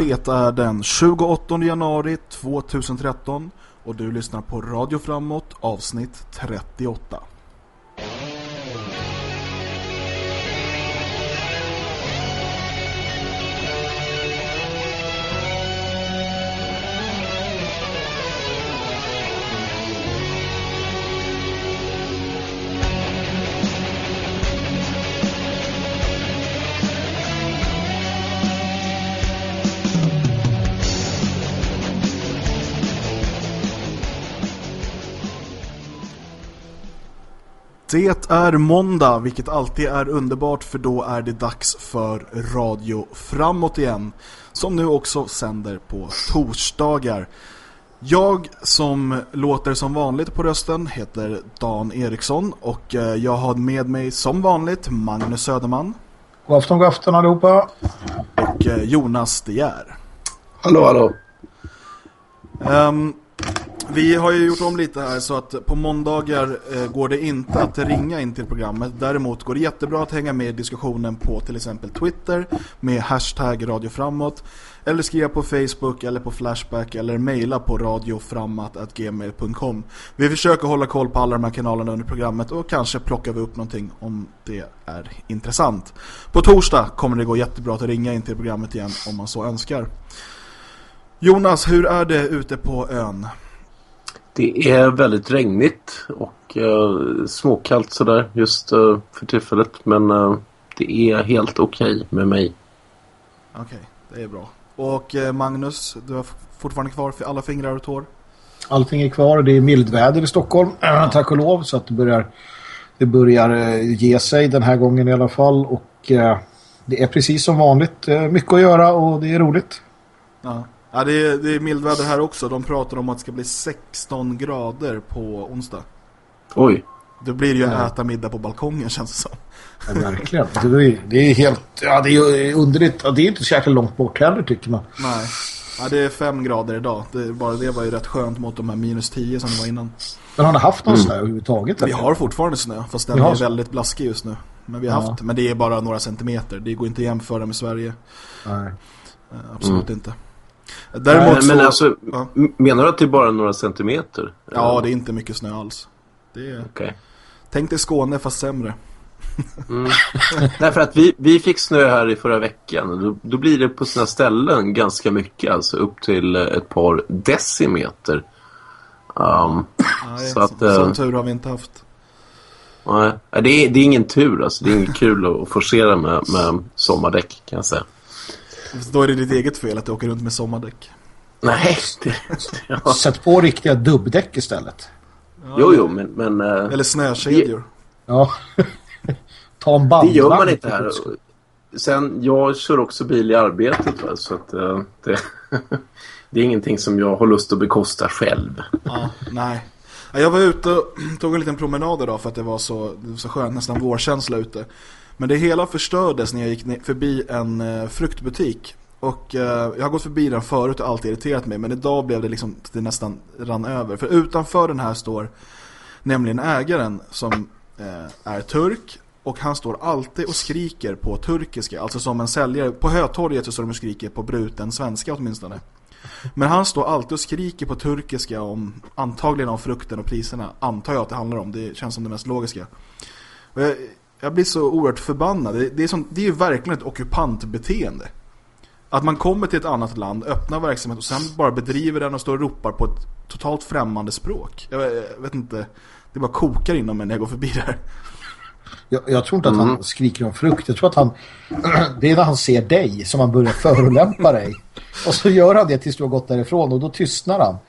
Det är den 28 januari 2013 och du lyssnar på Radio Framåt avsnitt 38. Det är måndag, vilket alltid är underbart för då är det dags för Radio Framåt igen. Som nu också sänder på torsdagar. Jag som låter som vanligt på rösten heter Dan Eriksson och eh, jag har med mig som vanligt Magnus Söderman. God afton, god afton allihopa. Och eh, Jonas De Geer. Hallå, hallå. Um, vi har ju gjort om lite här så att på måndagar eh, går det inte att ringa in till programmet. Däremot går det jättebra att hänga med i diskussionen på till exempel Twitter med hashtag radioframåt. Eller skriva på Facebook eller på Flashback eller mejla på radioframåt.gmail.com. Vi försöker hålla koll på alla de här kanalerna under programmet och kanske plockar vi upp någonting om det är intressant. På torsdag kommer det gå jättebra att ringa in till programmet igen om man så önskar. Jonas, hur är det ute på ön? Det är väldigt regnigt och uh, småkallt sådär just uh, för tillfället. Men uh, det är helt okej okay med mig. Okej, okay, det är bra. Och Magnus, du har fortfarande kvar för alla fingrar och tår? Allting är kvar. Det är mildväder i Stockholm, ja. tack och lov. Så att det börjar, det börjar ge sig den här gången i alla fall. Och det är precis som vanligt mycket att göra och det är roligt. Ja. Ja, det är, det är mildväder här också. De pratar om att det ska bli 16 grader på onsdag. Oj. Då blir det ju ja. äta middag på balkongen känns det som. Ja, verkligen. Det är, det är helt ja, det är underligt. Det är inte så jäkla långt bort heller tycker man. Nej. Ja, det är 5 grader idag. Det, bara det var ju rätt skönt mot de här minus 10 som det var innan. Men har ni haft någon mm. snö överhuvudtaget? Vi har fortfarande snö, fast den är väldigt blaskig just nu. Men vi har ja. haft, men det är bara några centimeter. Det går inte att jämföra med Sverige. Nej. Absolut mm. inte. Däremot men, så, alltså, ja. menar du att det är bara några centimeter? Ja, det är inte mycket snö alls. Det är... Okay. Tänk dig Skåne fast sämre. Mm. Därför att vi, vi fick snö här i förra veckan. Då, då blir det på sina ställen ganska mycket. Alltså upp till ett par decimeter. Um, ja, så att, uh, sån tur har vi inte haft. Nej, det är, det är ingen tur. Alltså. Det är inget kul att forcera med, med sommardäck kan jag säga. Då är det ditt eget fel att du åker runt med sommardäck. Nej, det, ja. Sätt på riktiga dubbdäck istället. Ja, jo, jo, men... men uh, eller snökedjor. Ja. Ta en bandvagn. Det gör man inte här. Sen, jag kör också bil i arbetet, va? så att uh, det, det är ingenting som jag har lust att bekosta själv. Ja, nej. Jag var ute och tog en liten promenad idag för att det var så, det var så skönt, nästan vårkänsla ute. Men det hela förstördes när jag gick förbi en eh, fruktbutik. Och eh, jag har gått förbi den förut och alltid irriterat mig. Men idag blev det liksom det nästan rann över. För utanför den här står nämligen ägaren som eh, är turk. Och han står alltid och skriker på turkiska. Alltså som en säljare. På Hötorget så står de och skriker på bruten svenska åtminstone. Men han står alltid och skriker på turkiska om antagligen om frukten och priserna. Antar jag att det handlar om. Det känns som det mest logiska. Och jag, jag blir så oerhört förbannad. Det, det, är, som, det är verkligen ett ockupantbeteende. Att man kommer till ett annat land, öppnar verksamhet och sen bara bedriver den och står och ropar på ett totalt främmande språk. Jag, jag vet inte, det bara kokar inom mig när jag går förbi det här. Jag, jag, tror inte att han mm. skriker om frukt. Jag tror att han det är när han ser dig som han börjar förolämpa dig. Och så gör han det tills du har gått därifrån och då tystnar han.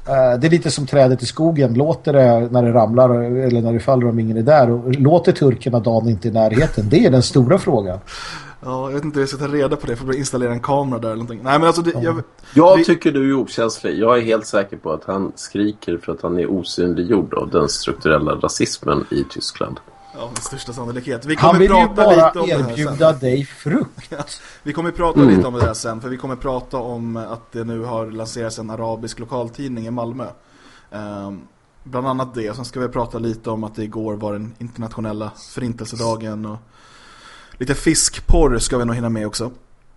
Eh, det är lite som trädet i skogen. Låter det när det ramlar eller när det faller om ingen är där. Och låter turkerna dagen inte i närheten? Det är den stora frågan. Ja, jag vet inte hur jag ska ta reda på det för att installera en kamera där eller någonting. Nej, men alltså det, jag, jag tycker du är okänslig. Jag är helt säker på att han skriker för att han är osynliggjord av den strukturella rasismen i Tyskland. Ja, med största sannolikhet. Vi kommer Han vill prata ju bara lite om erbjuda dig frukt. Ja, vi kommer prata mm. lite om det här sen. För vi kommer prata om att det nu har lanserats en arabisk lokaltidning i Malmö. Um, bland annat det. Sen ska vi prata lite om att det igår var den internationella förintelsedagen. Och lite fiskporr ska vi nog hinna med också.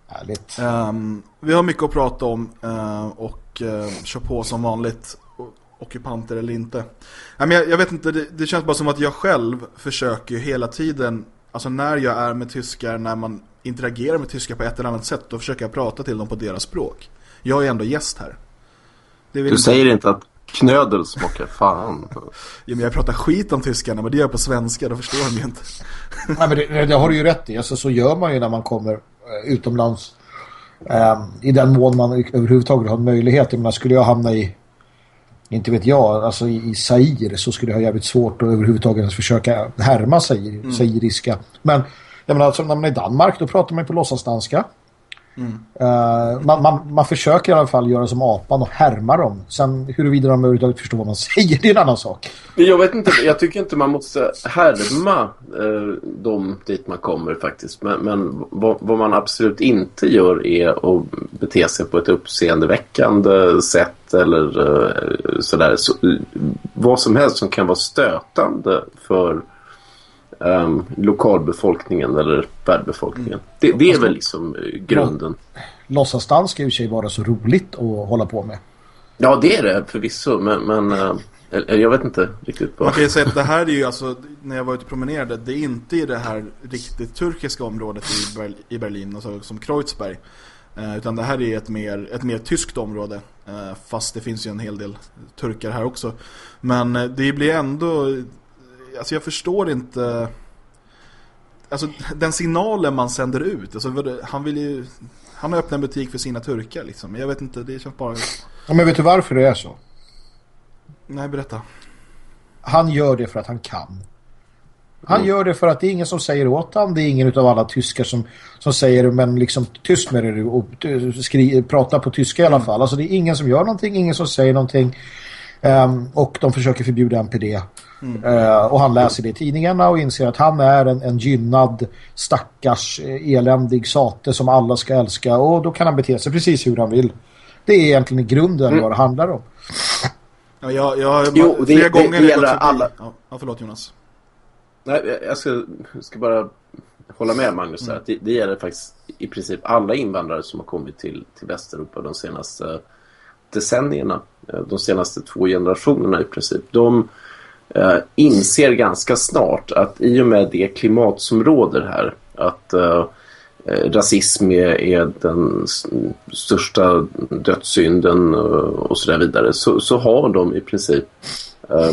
Härligt. Um, vi har mycket att prata om uh, och uh, kör på som vanligt ockupanter eller inte. Nej, men jag, jag vet inte, det, det, känns bara som att jag själv försöker hela tiden, alltså när jag är med tyskar, när man interagerar med tyskar på ett eller annat sätt, då försöker jag prata till dem på deras språk. Jag är ändå gäst här. du inte... säger inte att knödel smakar fan. ja, men jag pratar skit om tyskarna, men det gör jag på svenska, då förstår de ju inte. Nej, men det, det, har du ju rätt i. Alltså, så gör man ju när man kommer uh, utomlands. Um, I den mån man överhuvudtaget har möjlighet. Jag menar, skulle jag hamna i inte vet jag, alltså i, Zaire så skulle jag ha jävligt svårt att överhuvudtaget ens försöka härma Zaire, mm. zairiska. Men jag menar, alltså, när man är i Danmark då pratar man på låtsasdanska. Mm. Uh, man, man, man, försöker i alla fall göra som apan och härma dem. Sen huruvida de överhuvudtaget förstår vad man säger, det är en annan sak. Jag vet inte, jag tycker inte man måste härma uh, dem dit man kommer faktiskt. Men, men vad, vad, man absolut inte gör är att bete sig på ett uppseendeväckande sätt eller uh, sådär. Så, vad som helst som kan vara stötande för um, lokalbefolkningen eller världbefolkningen. Mm. Det, det, är väl liksom uh, grunden. Låtsasdans ska ju sig vara så roligt att hålla på med. Ja, det är det förvisso, men, men uh, jag vet inte riktigt på. Man kan ju säga att det här är ju alltså, när jag var ute och promenerade, det är inte i det här riktigt turkiska området i, Ber i Berlin, alltså som Kreuzberg. Uh, utan det här är ett mer, ett mer tyskt område. Uh, fast det finns ju en hel del turkar här också. Men det blir ändå alltså jag förstår inte alltså den signalen man sänder ut alltså han vill ju han har öppnat en butik för sina turkar liksom. Jag vet inte, det känns bara ja, Men vet du varför det är så? Nej, berätta. Han gör det för att han kan. Han mm. gör det för att det är ingen som säger åt honom. Det är ingen av alla tyskar som, som säger men liksom tyst med det och skri, prata på tyska i alla mm. fall. Alltså det är ingen som gör någonting, ingen som säger någonting. Um, och de försöker förbjuda NPD. Mm. Uh, och han läser det i tidningarna och inser att han är en, en gynnad, stackars, eh, eländig sate som alla ska älska. Och då kan han bete sig precis hur han vill. Det är egentligen i grunden mm. vad det handlar om. Ja, jag, jag, jo, det, flera det, gånger det gäller alla. Ja, förlåt Jonas. Nej, jag ska, ska bara hålla med Magnus mm. att det, det gäller faktiskt i princip alla invandrare som har kommit till, till Västeuropa de senaste decennierna. Eh, de senaste två generationerna i princip. De eh, inser ganska snart att i och med det klimat som råder här att eh, eh rasism är, är, den största dödssynden och så där vidare så, så har de i princip eh,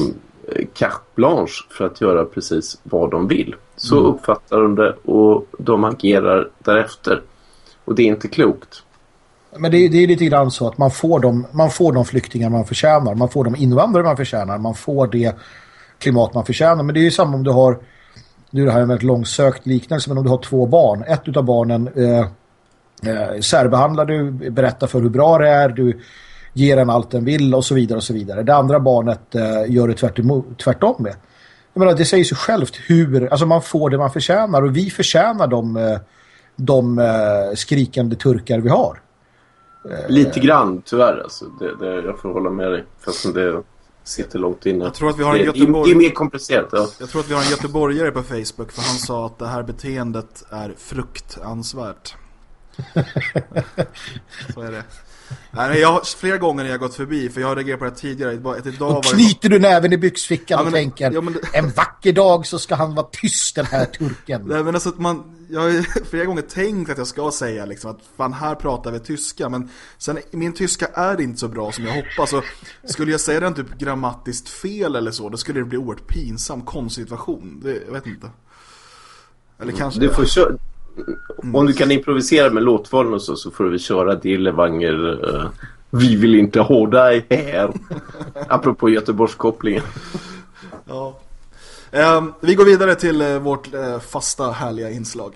carte blanche för att göra precis vad de vill. Så mm. uppfattar de det och de agerar därefter. Och det är inte klokt. Men det, det är lite grann så att man får, de, man får de flyktingar man förtjänar. Man får de invandrare man förtjänar. Man får det klimat man förtjänar. Men det är ju samma om du har nu är det här en väldigt långsökt liknelse men om du har två barn. Ett av barnen eh, eh, särbehandlar du, berättar för hur bra det är, du ger den allt den vill och så vidare och så vidare. Det andra barnet eh, gör det tvärt emot, tvärtom med. Jag menar, det säger sig självt hur, alltså man får det man förtjänar och vi förtjänar de, eh, de eh, skrikande turkar vi har. Lite grann, tyvärr. Alltså. Det, det, jag får hålla med dig. Fast det sitter långt inne. Jag tror att vi har en Göteborg... det, är mer komplicerat. Ja. Jag tror att vi har en göteborgare på Facebook. För han sa att det här beteendet är fruktansvärt. Så är det. Nej, jag har flera gånger när jag gått förbi för jag har reagerat på det tidigare. Att idag Då knyter det... du näven i byxfickan ja, men, och tänker ja, men... en vacker dag så ska han vara tyst den här turken. Nej, men alltså man, jag har flera gånger tänkt att jag ska säga liksom, att fan här pratar vi tyska men sen min tyska är inte så bra som jag hoppas och skulle jag säga den typ grammatiskt fel eller så då skulle det bli oerhört pinsam konstsituation. Det, jag vet inte. Eller kanske... Du får köra Mm. Om du kan improvisera med låtvalen och så, så får vi köra Dillevanger. Uh, vi vill inte ha dig här. Apropå Göteborgskopplingen. ja. Um, vi går vidare till uh, vårt uh, fasta härliga inslag.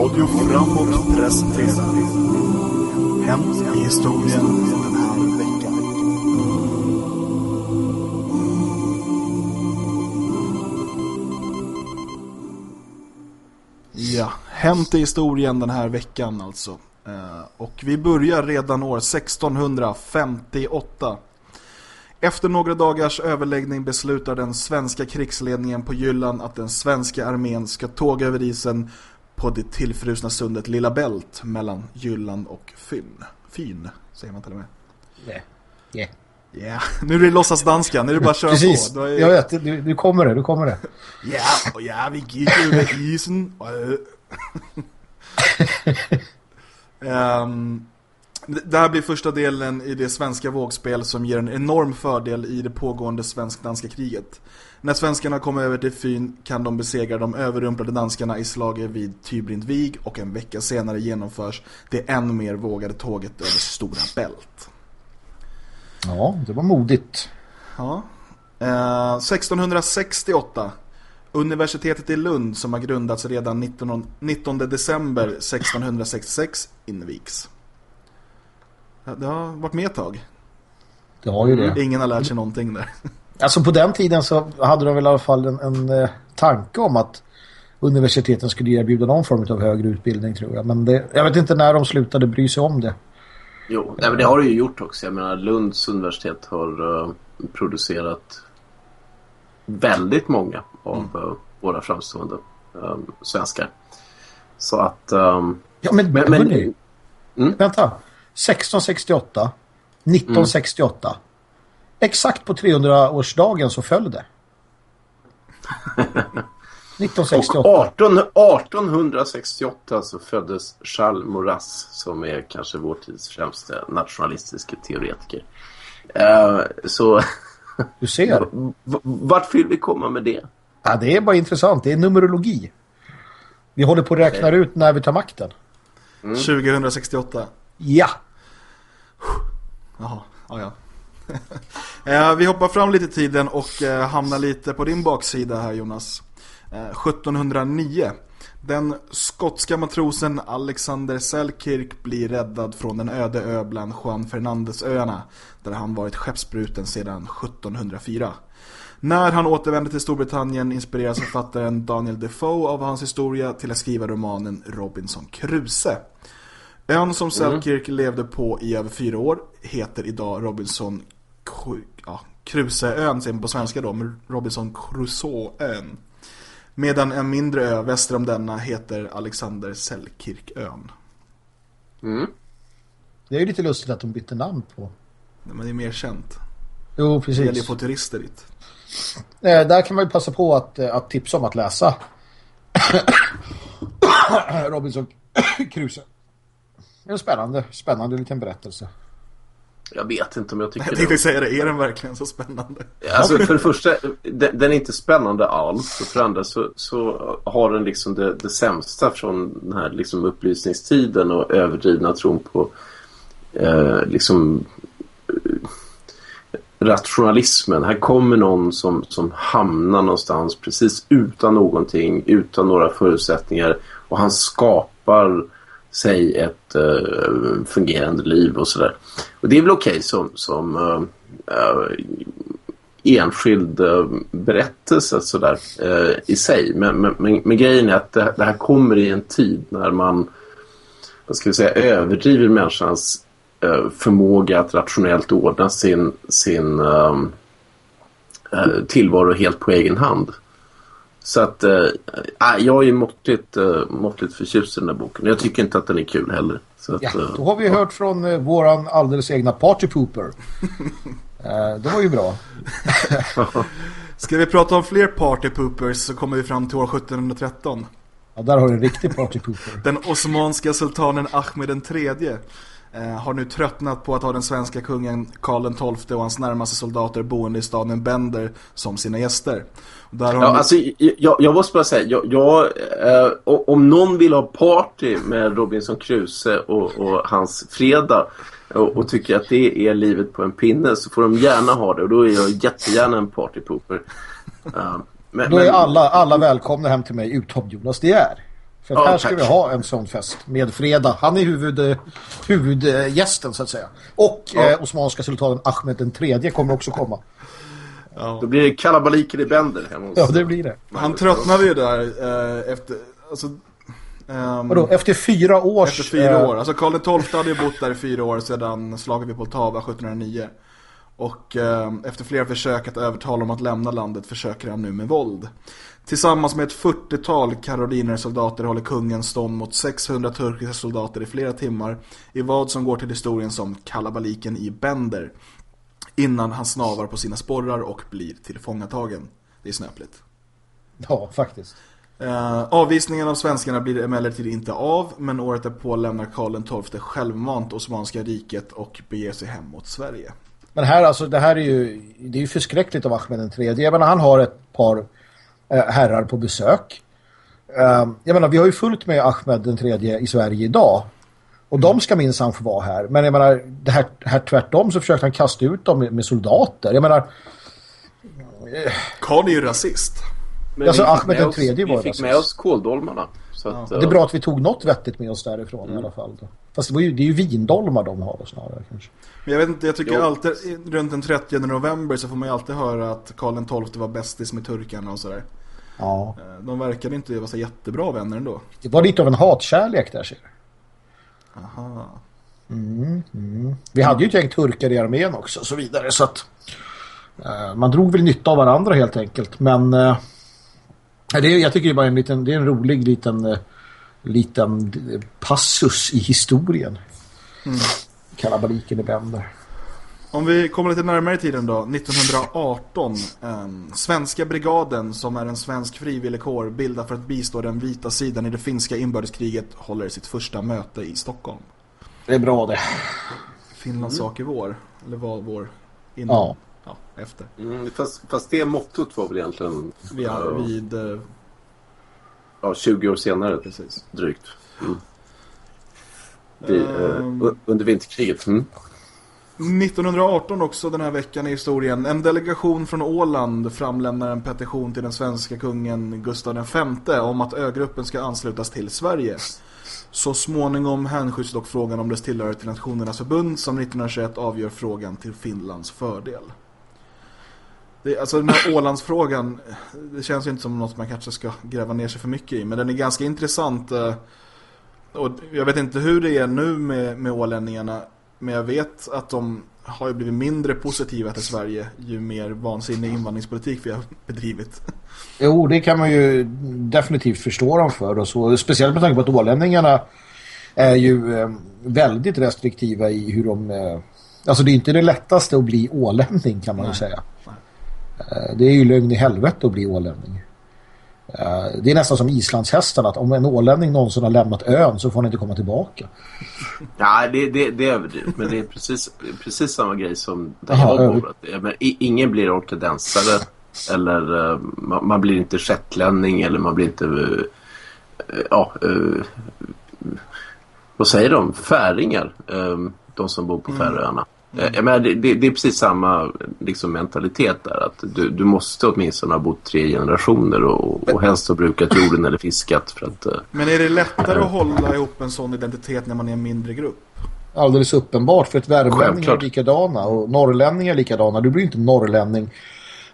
Radio Framåt presenterar Hänt i historien den här Ja, hänt i historien den här veckan alltså. Eh, och vi börjar redan år 1658. Efter några dagars överläggning beslutar den svenska krigsledningen på Jylland att den svenska armén ska tåga över isen på det tillfrusna sundet Lilla Bält mellan Jylland och Fyn. Fyn, säger man till och med. Yeah. Yeah. Yeah. Nu är det låtsas danska, nu är det bara att köra Precis. på. Är... Jag vet, du, du kommer det, du kommer det. Ja, och ja, vi gick över isen. um, det här blir första delen i det svenska vågspel som ger en enorm fördel i det pågående svensk-danska kriget. När svenskarna kommer över till Fyn kan de besegra de överrumplade danskarna i slaget vid Tybrindvig och en vecka senare genomförs det ännu mer vågade tåget över Stora Bält. Ja, det var modigt. Ja. Eh, 1668 Universitetet i Lund som har grundats redan 19, 19 december 1666 invigs. Det har varit med ett tag. Det har ju det. Ingen har lärt sig någonting där. Alltså på den tiden så hade de väl i alla fall en, en eh, tanke om att universiteten skulle erbjuda någon form av högre utbildning tror jag. Men det, jag vet inte när de slutade bry sig om det. Jo, nej, men det har det ju gjort också. Jag menar, Lunds universitet har uh, producerat väldigt många av mm. uh, våra framstående um, svenskar. Så att... Um, ja, men, men, men hörni, mm? vänta. 1668, 1968. Mm. Exakt på 300-årsdagen så föll det. 1968. Och 18, 1868 så föddes Charles Maurras som är kanske vår tids främsta nationalistiska teoretiker. Uh, så... Du ser. Vart vill vi komma med det? Ja, det är bara intressant. Det är numerologi. Vi håller på att räkna okay. ut när vi tar makten. Mm. 2068. Ja. Jaha, ja ja. Eh, vi hoppar fram lite i tiden och eh, hamnar lite på din baksida här Jonas. 1709. Eh, den skotska matrosen Alexander Selkirk blir räddad från den öde ö bland Juan Fernandesöarna där han varit skeppsbruten sedan 1704. När han återvänder till Storbritannien inspireras författaren Daniel Defoe av hans historia till att skriva romanen Robinson Crusoe. Ön som Selkirk mm. levde på i över fyra år heter idag Robinson ja, Crusoeön, på svenska då, men Robinson Crusoeön. Medan en mindre ö väster om denna heter Alexander Selkirkön. Mm. Det är ju lite lustigt att de bytte namn på. Nej, men det är mer känt. Jo, precis. Det gäller ju få turister dit. Eh, där kan man ju passa på att, eh, att tipsa om att läsa Robinson Crusoe. En spännande, spännande liten berättelse. Jag vet inte om jag tycker jag tänkte det. säga det, är den verkligen så spännande? Alltså för det första, den, den är inte spännande alls. Och för det andra så, så har den liksom det, det sämsta från den här liksom upplysningstiden och överdrivna tron på eh, liksom eh, rationalismen. Här kommer någon som, som hamnar någonstans precis utan någonting, utan några förutsättningar och han skapar sig ett uh, fungerande liv och sådär. Och det är väl okej okay som, som äh, uh, enskild eh, berättelse sådär i sig. Men, men, men, men, grejen är att det, det, här kommer i en tid när man vad ska vi säga, överdriver människans förmåga att rationellt ordna sin, sin tillvaro helt på egen hand. Så att äh, jag är måttligt, äh, måttligt förtjust i den här boken. Jag tycker inte att den är kul heller. Så att, ja, då har vi ja. hört från äh, våran alldeles egna partypooper. äh, det var ju bra. Ska vi prata om fler partypoopers så kommer vi fram till år 1713. Ja, där har du en riktig partypooper. den osmanska sultanen Ahmed den tredje Eh, har nu tröttnat på att ha den svenska kungen Karl XII och hans närmaste soldater boende i staden Bender som sina gäster. Där ja, alltså, jag, jag, måste bara säga, jag, jag eh, om någon vill ha party med Robinson Crusoe och, och hans fredag och, och, tycker att det är livet på en pinne så får de gärna ha det och då är jag jättegärna en partypooper. Uh, men, då är men... alla, alla välkomna hem till mig utom Jonas det är. För ja, här ska vi ha en sån fest med Freda. Han är huvud, huvudgästen så att säga. Och ja. eh, Osmanska sultanen Ahmed den tredje kommer också komma. Ja. Då blir det kalabaliker i bänder hemma hos Ja, det blir det. Han tröttnade ju där eh, efter... Alltså, um, Vadå? Efter fyra års... Efter fyra eh, år. Alltså Karl XII hade ju bott där i fyra år sedan slaget vid Poltava 1709. Och eh, efter flera försök att övertala om att lämna landet försöker han nu med våld. Tillsammans med ett 40-tal karolinersoldater håller kungen stånd mot 600 turkiska soldater i flera timmar i vad som går till historien som kalabaliken i Bender innan han snavar på sina sporrar och blir tillfångatagen. Det är snöpligt. Ja, faktiskt. Eh, avvisningen av svenskarna blir emellertid inte av, men året därpå lämnar Karl XII självmant Osmanska riket och beger sig hem mot Sverige. Men här alltså, det här är ju, det är ju förskräckligt av Ahmed III. Jag menar, han har ett par herrar på besök. Eh, jag menar, vi har ju fullt med Ahmed III i Sverige idag. Och de ska minsann få vara här. Men jag menar, det här, här tvärtom så försökte han kasta ut dem med, med soldater. Jag menar... Karl är ju rasist. Men Alltså, Ahmed med den oss- tredje var Vi fick med oss kåldolmarna. Så att, Det är bra att vi tog något vettigt med oss därifrån i alla fall. Då. Fast det, var ju, det är ju vindolmar de har snarare kanske. Men jag vet inte, jag tycker Jo. alltid runt den 30 november så får man ju alltid höra att Karl XII var bästis med turkarna och sådär. Ja. Eh, De verkade inte vara så jättebra vänner ändå. Det var lite av en hatkärlek där ser du. Aha. Vi hade ju ett gäng turkar i armén också och så vidare så att eh, man drog väl nytta av varandra helt enkelt. Men eh, det är, jag tycker det är bara en liten, det är en rolig liten, eh, liten eh, passus i historien. Kalabaliken i Bender. Om vi kommer lite närmare i tiden då, 1918, eh, Svenska brigaden som är en svensk frivilligkår bildad för att bistå den vita sidan i det finska inbördeskriget håller sitt första möte i Stockholm. Det är bra det. Finlands sak i vår, eller var vår innan, Ja. ja, efter. Mm, fast, fast det mottot var väl egentligen Vi är vid, eh, ja, 20 år senare precis. drygt. Mm. Vi, eh, Ehm. u- under vinterkriget. Mm. 1918 också den här veckan i historien. En delegation från Åland framlämnar en petition till den svenska kungen Gustav V om att ögruppen ska anslutas till Sverige. Så småningom hänskjuts dock frågan om dess tillhörighet till Nationernas förbund som 1921 avgör frågan till Finlands fördel. Det, alltså den här Ålandsfrågan, det känns ju inte som något man kanske ska gräva ner sig för mycket i. Men den är ganska intressant. Eh, och jag vet inte hur det är nu med, med ålänningarna. Men jag vet att de har ju blivit mindre positiva till Sverige ju mer vansinnig invandringspolitik vi har bedrivit. Jo, det kan man ju definitivt förstå dem för. Och så. Speciellt med tanke på att ålänningarna är ju eh, väldigt restriktiva i hur de... Eh, alltså det är inte det lättaste att bli ålänning kan man ju Nej. säga. Eh, det är ju lögn i helvete att bli ålänning. Eh, det är nästan som islandshästarna att om en ålänning någonsin har lämnat ön så får han inte komma tillbaka. Ja, det, det, det är överdrivet. Men det är precis, precis samma grej som. Att, ja, men ingen blir ortodensare. Eller eh, man, man blir inte shettlänning. Eller man blir inte... eh, ja, vad säger de? Färingar. de som bor på Färöarna. Mm. Jag menar, det, det, det är precis samma liksom, mentalitet där. Att du, du måste åtminstone ha bott tre generationer och, och helst ha brukat jorden eller fiskat. För att, eh, Men är det lättare att hålla ihop en sån identitet när man är en mindre grupp? Alldeles uppenbart för att värmlänningar är likadana och norrlänningar är likadana. Du blir inte norrlänning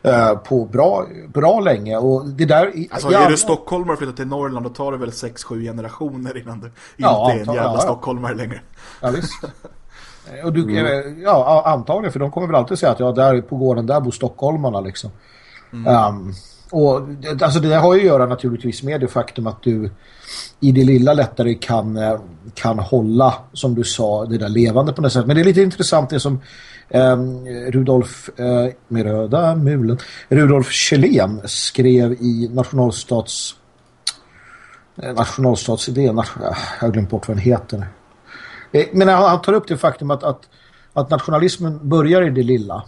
eh, på bra, bra länge. Och det där, Alltså i är du stockholmare och flyttar till Norrland då tar det väl 6-7 generationer innan du inte Ja, är en jävla ja, ja. stockholmare längre. Ja, visst. Eh, Och du, eh, ja, antagligen, för de kommer väl alltid säga att ja, där på gården där bor stockholmarna liksom. Um, och alltså det har ju att göra naturligtvis med det faktum att du i det lilla lättare kan, eh, kan hålla, som du sa, det där levande på något sätt. Men det är lite intressant det som um, Rudolf eh, med röda mulen, Rudolf Kjellén skrev i nationalstats nationalstatsidén, jag har glömt bort vad den heter. Eh, men han, tar upp det faktum att, att, att nationalismen börjar i det lilla.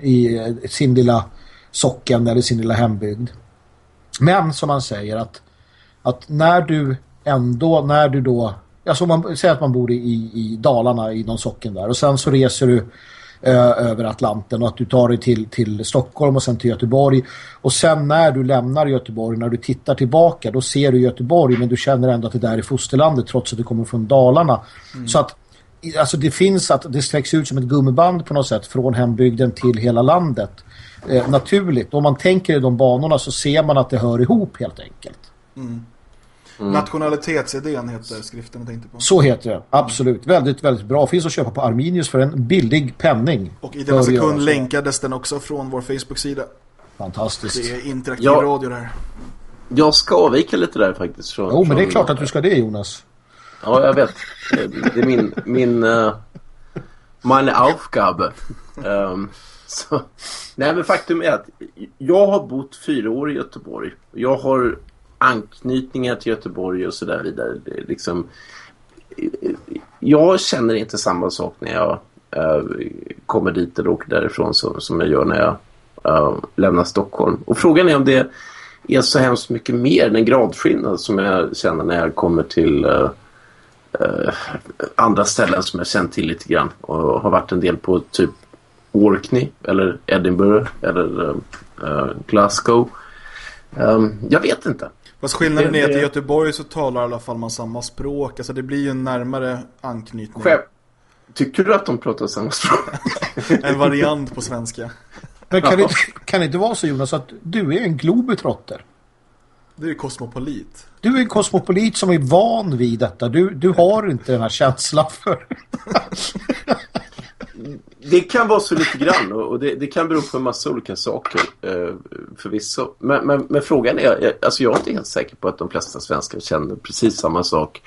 I eh, sin lilla socken eller sin lilla hembygd. Men som han säger att, att när du ändå, när du då, alltså man säger att man bor i, i Dalarna i någon socken där och sen så reser du eh, över Atlanten och att du tar dig till, till Stockholm och sen till Göteborg och sen när du lämnar Göteborg, när du tittar tillbaka då ser du Göteborg men du känner ändå att det där är fosterlandet trots att du kommer från Dalarna. Så att alltså det finns att det sträcks ut som ett gummiband på något sätt från hembygden till hela landet. Eh, naturligt. Om man tänker i de banorna så ser man att det hör ihop helt enkelt. Mm. Nationalitetsidén heter skriften jag tänkte på. Så heter det, absolut. Väldigt, väldigt bra. Finns att köpa på Arminius för en billig penning. Och i denna sekund länkades den också från vår Facebook-sida. Fantastiskt. Det är interaktiv ja. radio där. Jag ska avvika lite där faktiskt. Från, jo, men det är klart att du ska det, Jonas. Ja, jag vet. Det är min... min uh, meine Aufgabe. Um, så, nej, men faktum är att jag har bott fyra år i Göteborg. Jag har anknytningar till Göteborg och så där vidare. Det liksom, jag känner inte samma sak när jag äh, kommer dit eller åker därifrån som, som jag gör när jag äh, lämnar Stockholm. Och frågan är om det är så hemskt mycket mer än en gradskillnad som jag känner när jag kommer till äh, andra ställen som jag känt till lite grann och har varit en del på typ Orkney eller Edinburgh eller Glasgow. Um, jag vet inte. Fast skillnaden är att i Göteborg så talar i alla fall man samma språk. Alltså det blir ju en närmare anknytning. Själv. Tycker du att de pratar samma språk? en variant på svenska. Men kan, det, kan det inte vara så Jonas att du är en globetrotter? Du är kosmopolit. Du är en kosmopolit som är van vid detta. Du, du har inte den här känslan för... det kan vara så lite grann och det, det, kan bero på en massa olika saker eh, förvisso. Men, men, men, frågan är, alltså jag är inte helt säker på att de flesta svenskar känner precis samma sak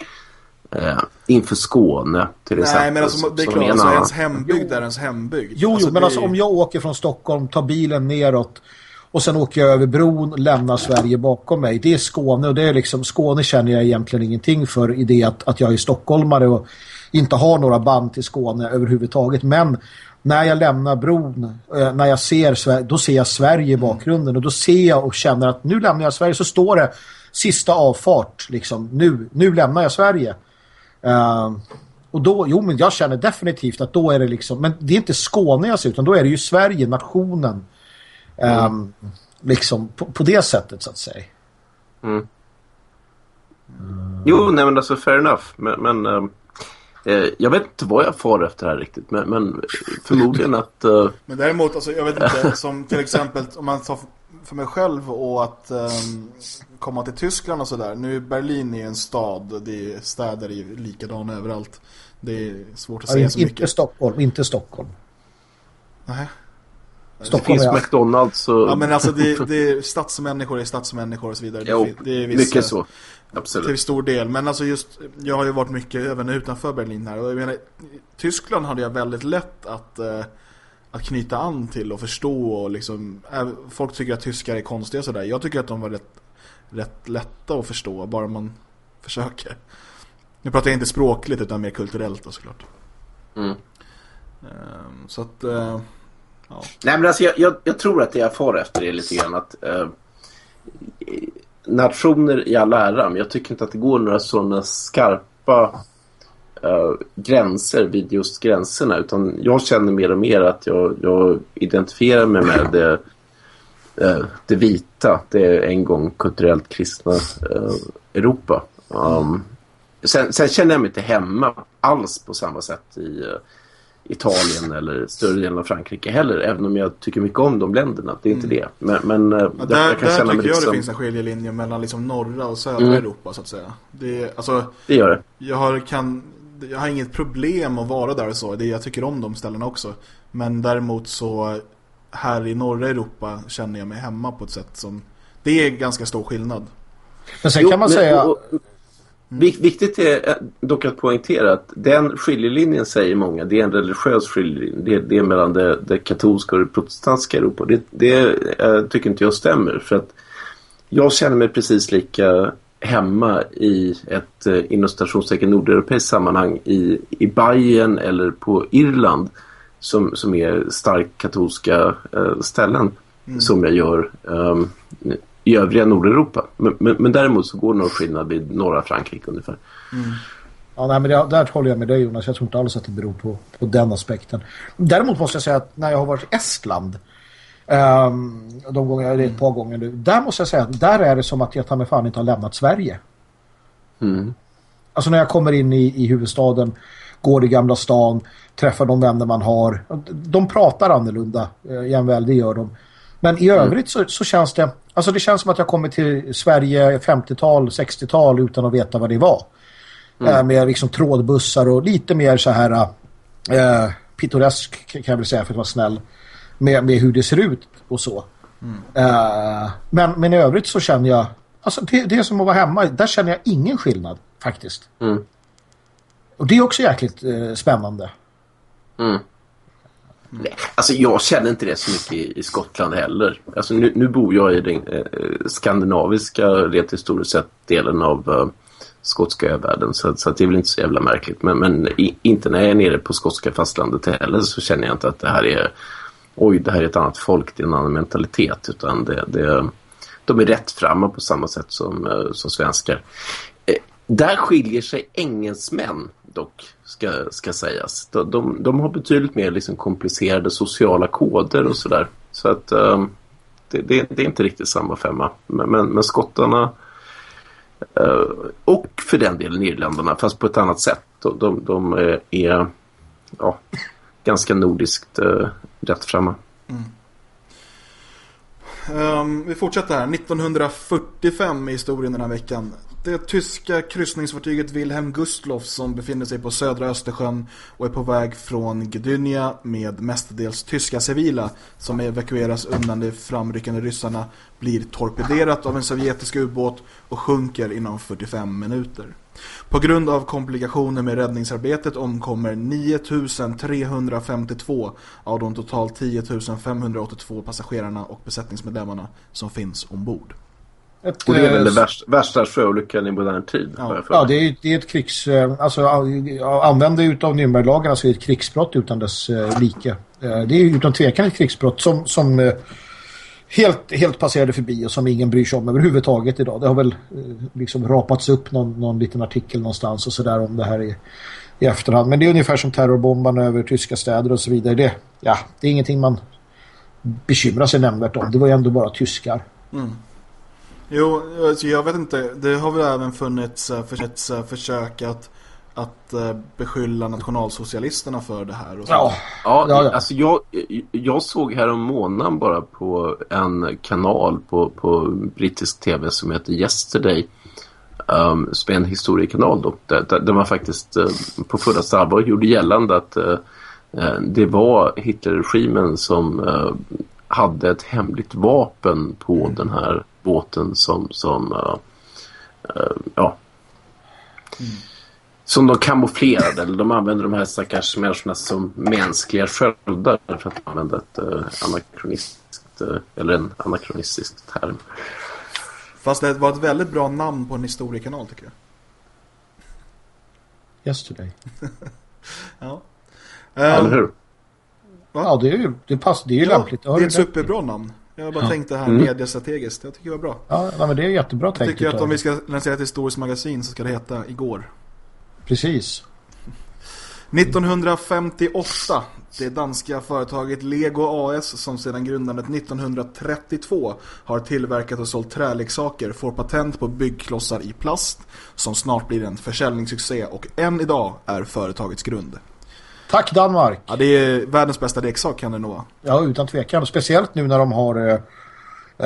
eh, inför Skåne till exempel. Nej men alltså, det är klart, alltså, ens hembygd är ens hembygd. Jo, alltså, jo men alltså om jag åker från Stockholm, tar bilen neråt och sen åker jag över bron, lämnar Sverige bakom mig. Det är Skåne och det är liksom, Skåne känner jag egentligen ingenting för i det att, att jag är stockholmare och inte har några band till Skåne överhuvudtaget. Men när jag lämnar bron, eh, när jag ser Sverige, då ser jag Sverige i bakgrunden och då ser jag och känner att nu lämnar jag Sverige så står det sista avfart liksom, nu, nu lämnar jag Sverige. Uh, och då, jo men jag känner definitivt att då är det liksom, men det är inte Skåne jag ser utan då är det ju Sverige, nationen. Mm. Um, liksom på, på, det sättet så att säga. Mm. Mm. Jo, nej men alltså fair enough. Men, men um, jag vet inte vad jag får efter det här riktigt, men, men förmodligen att... Uh... Men däremot, alltså, jag vet inte, som till exempel om man tar för mig själv och att um, komma till Tyskland och sådär. Nu Berlin är en stad, det är städer är likadana överallt. Det är svårt att ja, säga så inte mycket. Stockholm, inte Stockholm. Nej. Stockholm, det finns McDonalds och... Ja men alltså det, det är stadsmänniskor är stadsmänniskor och så vidare. Jo, det är vissa, mycket så. Absolut. Till stor del. Men alltså just, jag har ju varit mycket även utanför Berlin här. Och jag menar, Tyskland hade jag väldigt lätt att, eh, att knyta an till och förstå. Och liksom, äh, folk tycker att tyskar är konstiga och sådär. Jag tycker att de var rätt, rätt lätta att förstå, bara man försöker. Nu pratar jag inte språkligt utan mer kulturellt då, såklart. Mm. Um, så att... Ja. Nej men alltså jag, jag, jag, tror att det jag far efter är lite grann att... eh, nationer i all ära, men jag tycker inte att det går några sådana skarpa eh, gränser vid just gränserna. Utan jag känner mer och mer att jag, jag identifierar mig med det, eh, det vita, det en gång kulturellt kristna eh, Europa. Um, sen, sen, känner jag mig inte hemma alls på samma sätt i eh, Italien eller större delen av Frankrike heller. Även om jag tycker mycket om de länderna. Det är inte mm. det. Men, men eh, ja, där, jag kan där känna tycker jag liksom... det finns en skiljelinje mellan liksom norra och södra mm. Europa så att säga. Det, alltså, det gör det. Jag har, kan, jag har inget problem att vara där och så. Det, jag tycker om de ställena också. Men däremot så här i norra Europa känner jag mig hemma på ett sätt som... Det är ganska stor skillnad. Men sen jo, kan man men, säga... Och, och. Viktigt är eh, dock att poängtera att den skiljelinjen säger många, det är en religiös skiljelinje. Det, det är mellan det, det katolska och det protestantiska Europa. Det, det äh, tycker inte jag stämmer för att jag känner mig precis lika hemma i ett eh, inom stationstecken nordeuropeiskt sammanhang i, i Bayern eller på Irland som, som är starkt katolska äh, ställen mm. som jag gör um, i övriga Nordeuropa. Men, men, men däremot så går någon skillnad vid norra Frankrike ungefär. Mm. Ja, nej, men det, där håller jag med dig Jonas. Jag tror inte alls att det beror på, på den aspekten. Däremot måste jag säga att när jag har varit i Estland um, de gånger, eller ett par gånger nu, där måste jag säga att där är det som att jag tar mig fan inte har lämnat Sverige. Mm. Alltså när jag kommer in i, i huvudstaden, går i Gamla stan, träffar de vänner man har. De pratar annorlunda, eh, jämväl det gör de. Men i övrigt så, så känns det... Alltså det känns som att jag kommer till Sverige 50-tal, 60-tal utan att veta vad det var. Mm. Äh, med liksom trådbussar och lite mer så här äh, pittoresk kan jag väl säga för att vara snäll. Med, med hur det ser ut och så. Mm. Äh, men, men i övrigt så känner jag... Alltså det, det är som att vara hemma. Där känner jag ingen skillnad faktiskt. Mm. Och det är också jäkligt spännande. Nej, alltså jag känner inte det så mycket i, i Skottland heller. Alltså nu, nu bor jag i den eh, skandinaviska, rent historiskt sett, delen av eh, skotska övärlden. Så, så det är väl inte så jävla märkligt. Men, men i, inte när jag är nere på skotska fastlandet heller så känner jag inte att det här är oj, det här är ett annat folk, det är en annan mentalitet. Utan det, det, de är rätt framme på samma sätt som, eh, som svenskar. Eh, där skiljer sig engelsmän dock, ska, ska sägas. De, de, de har betydligt mer liksom komplicerade sociala koder och sådär. Så att um, det, det, det, är inte riktigt samma femma. Men, men, men skottarna uh, och för den delen Irländarna, fast på ett annat sätt. De, de, de är ja, ganska nordiskt uh, rätt framme. Mm. Um, vi fortsätter här. 1945 i historien den här veckan det tyska kryssningsfartyget Wilhelm Gustloff som befinner sig på södra Östersjön och är på väg från Gdynia med mestadels tyska civila som evakueras undan de framryckande ryssarna blir torpederat av en sovjetisk ubåt och sjunker inom 45 minuter. På grund av komplikationer med räddningsarbetet omkommer 9352 av de totalt 10 582 passagerarna och besättningsmedlemmarna som finns ombord. Ett, och det är väl den värsta, värsta sjöolyckan i modern tid. Ja, ja det, är, det är ett krigs... Eh, alltså använda utav Nürnberglagen alltså ett krigsbrott utan dess uh, like. Det är utan tvekan ett krigsbrott som, som helt, helt passerade förbi och som ingen bryr sig om överhuvudtaget idag. Det har väl liksom rapats upp någon, någon liten artikel någonstans och sådär om det här i, i efterhand. Men det är ungefär som terrorbombarna över tyska städer och så vidare. Det, ja, det är ingenting man bekymrar sig nämnvärt om. Det var ju ändå bara tyskar. Mm. Jo, alltså jag vet inte. Det har väl även funnits ett försök att, att eh, beskylla nationalsocialisterna för det här. Och så. Ja. Ja, ja, alltså jag, jag såg här om månaden bara på en kanal på, på brittisk tv som heter Yesterday. Um, som är en historiekanal då. Där, där, där man faktiskt uh, på fullaste allvar gjorde gällande att uh, det var Hitlerregimen som uh, hade ett hemligt vapen på mm. den här båten som, som uh, uh, ja mm. som de kamouflerade eller de använde de här stackars människorna som mänskliga sköldar för att använda ett uh, anakronistiskt eller en anakronistisk term. Fast det var ett väldigt bra namn på en historiekanal tycker jag. Yesterday. ja. Eller hur? Va? Ja, det är ju, det pass, det är ju ja, lämpligt. Det är ett superbra namn. Jag bara ja. tänkte här mm. mediestrategiskt. Jag tycker det var bra. Ja, men det är jättebra tänkt. Jag tycker att om vi ska lansera ett historiskt magasin så ska det heta Igår. Precis. 1958. Det danska företaget Lego AS som sedan grundandet 1932 har tillverkat och sålt träleksaker får patent på byggklossar i plast som snart blir en försäljningssuccé och än idag är företagets grund. Tack Danmark. Ja, det är världens bästa leksak kan det nog vara. Ja, utan tvekan. Speciellt nu när de har eh,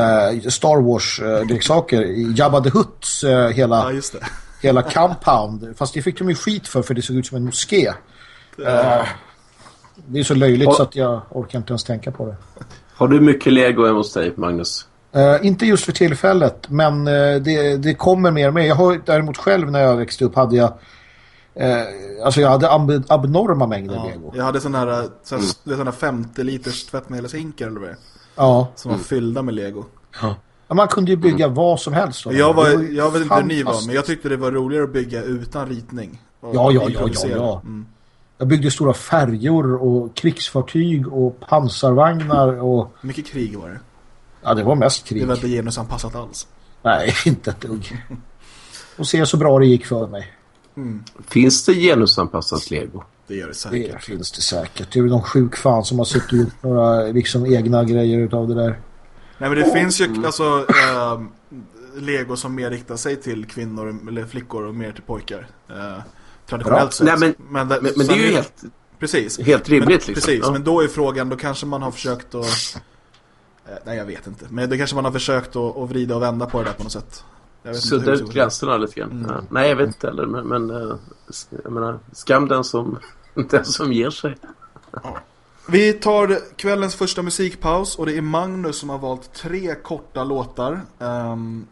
eh Star Wars-leksaker. Eh, Jabba the Hutts eh, hela, ja, hela compound. Fast det fick de ju skit för för det såg ut som en moské. Eh, det är så löjligt så att jag orkar inte ens tänka på det. Har du mycket Lego hemma hos dig, Magnus? Uh, inte just för tillfället, men uh, det, det kommer mer och mer. Jag har däremot själv när jag växte upp hade jag Eh, alltså jag hade ab abnorma mängder ja, lego. Jag hade sådana här, såna, mm. såna 50 liters tvättmedelshinkar eller vad Ja. Som var mm. fyllda med lego. Ja. Man kunde ju bygga mm. vad som helst. Jag, var, jag vet inte hur ni var, men jag tyckte det var roligare att bygga utan ritning. Ja, ja, ja, ja, ja. Mm. Jag byggde stora färjor och krigsfartyg och pansarvagnar och... mycket krig var det. Ja, det var mest krig. Det var inte genusanpassat alls. Nej, inte ett dugg. Och se så bra det gick för mig. Mm. Finns det genusanpassat lego? Det gör det säkert. Det finns det säkert. Det är väl någon sjuk fan som har suttit gjort några liksom, egna grejer utav det där. Nej men det finns ju alltså äh, Lego som mer riktar sig till kvinnor eller flickor och mer till pojkar. Äh, traditionellt sett. Nej, men, men, men, men det är ju helt, precis. helt rimligt. Men, liksom. Precis, ja. men då är frågan, då kanske man har försökt att Eh, nej, jag vet inte. Men det kanske man har försökt att, att vrida och vända på det där på något sätt. Sudda ut gränserna lite grann. Mm. Nej, jag vet inte heller. Men, men uh, jag menar, skam den som, den som ger sig. Ja. Vi tar kvällens första musikpaus och det är Magnus som har valt tre korta låtar. Um,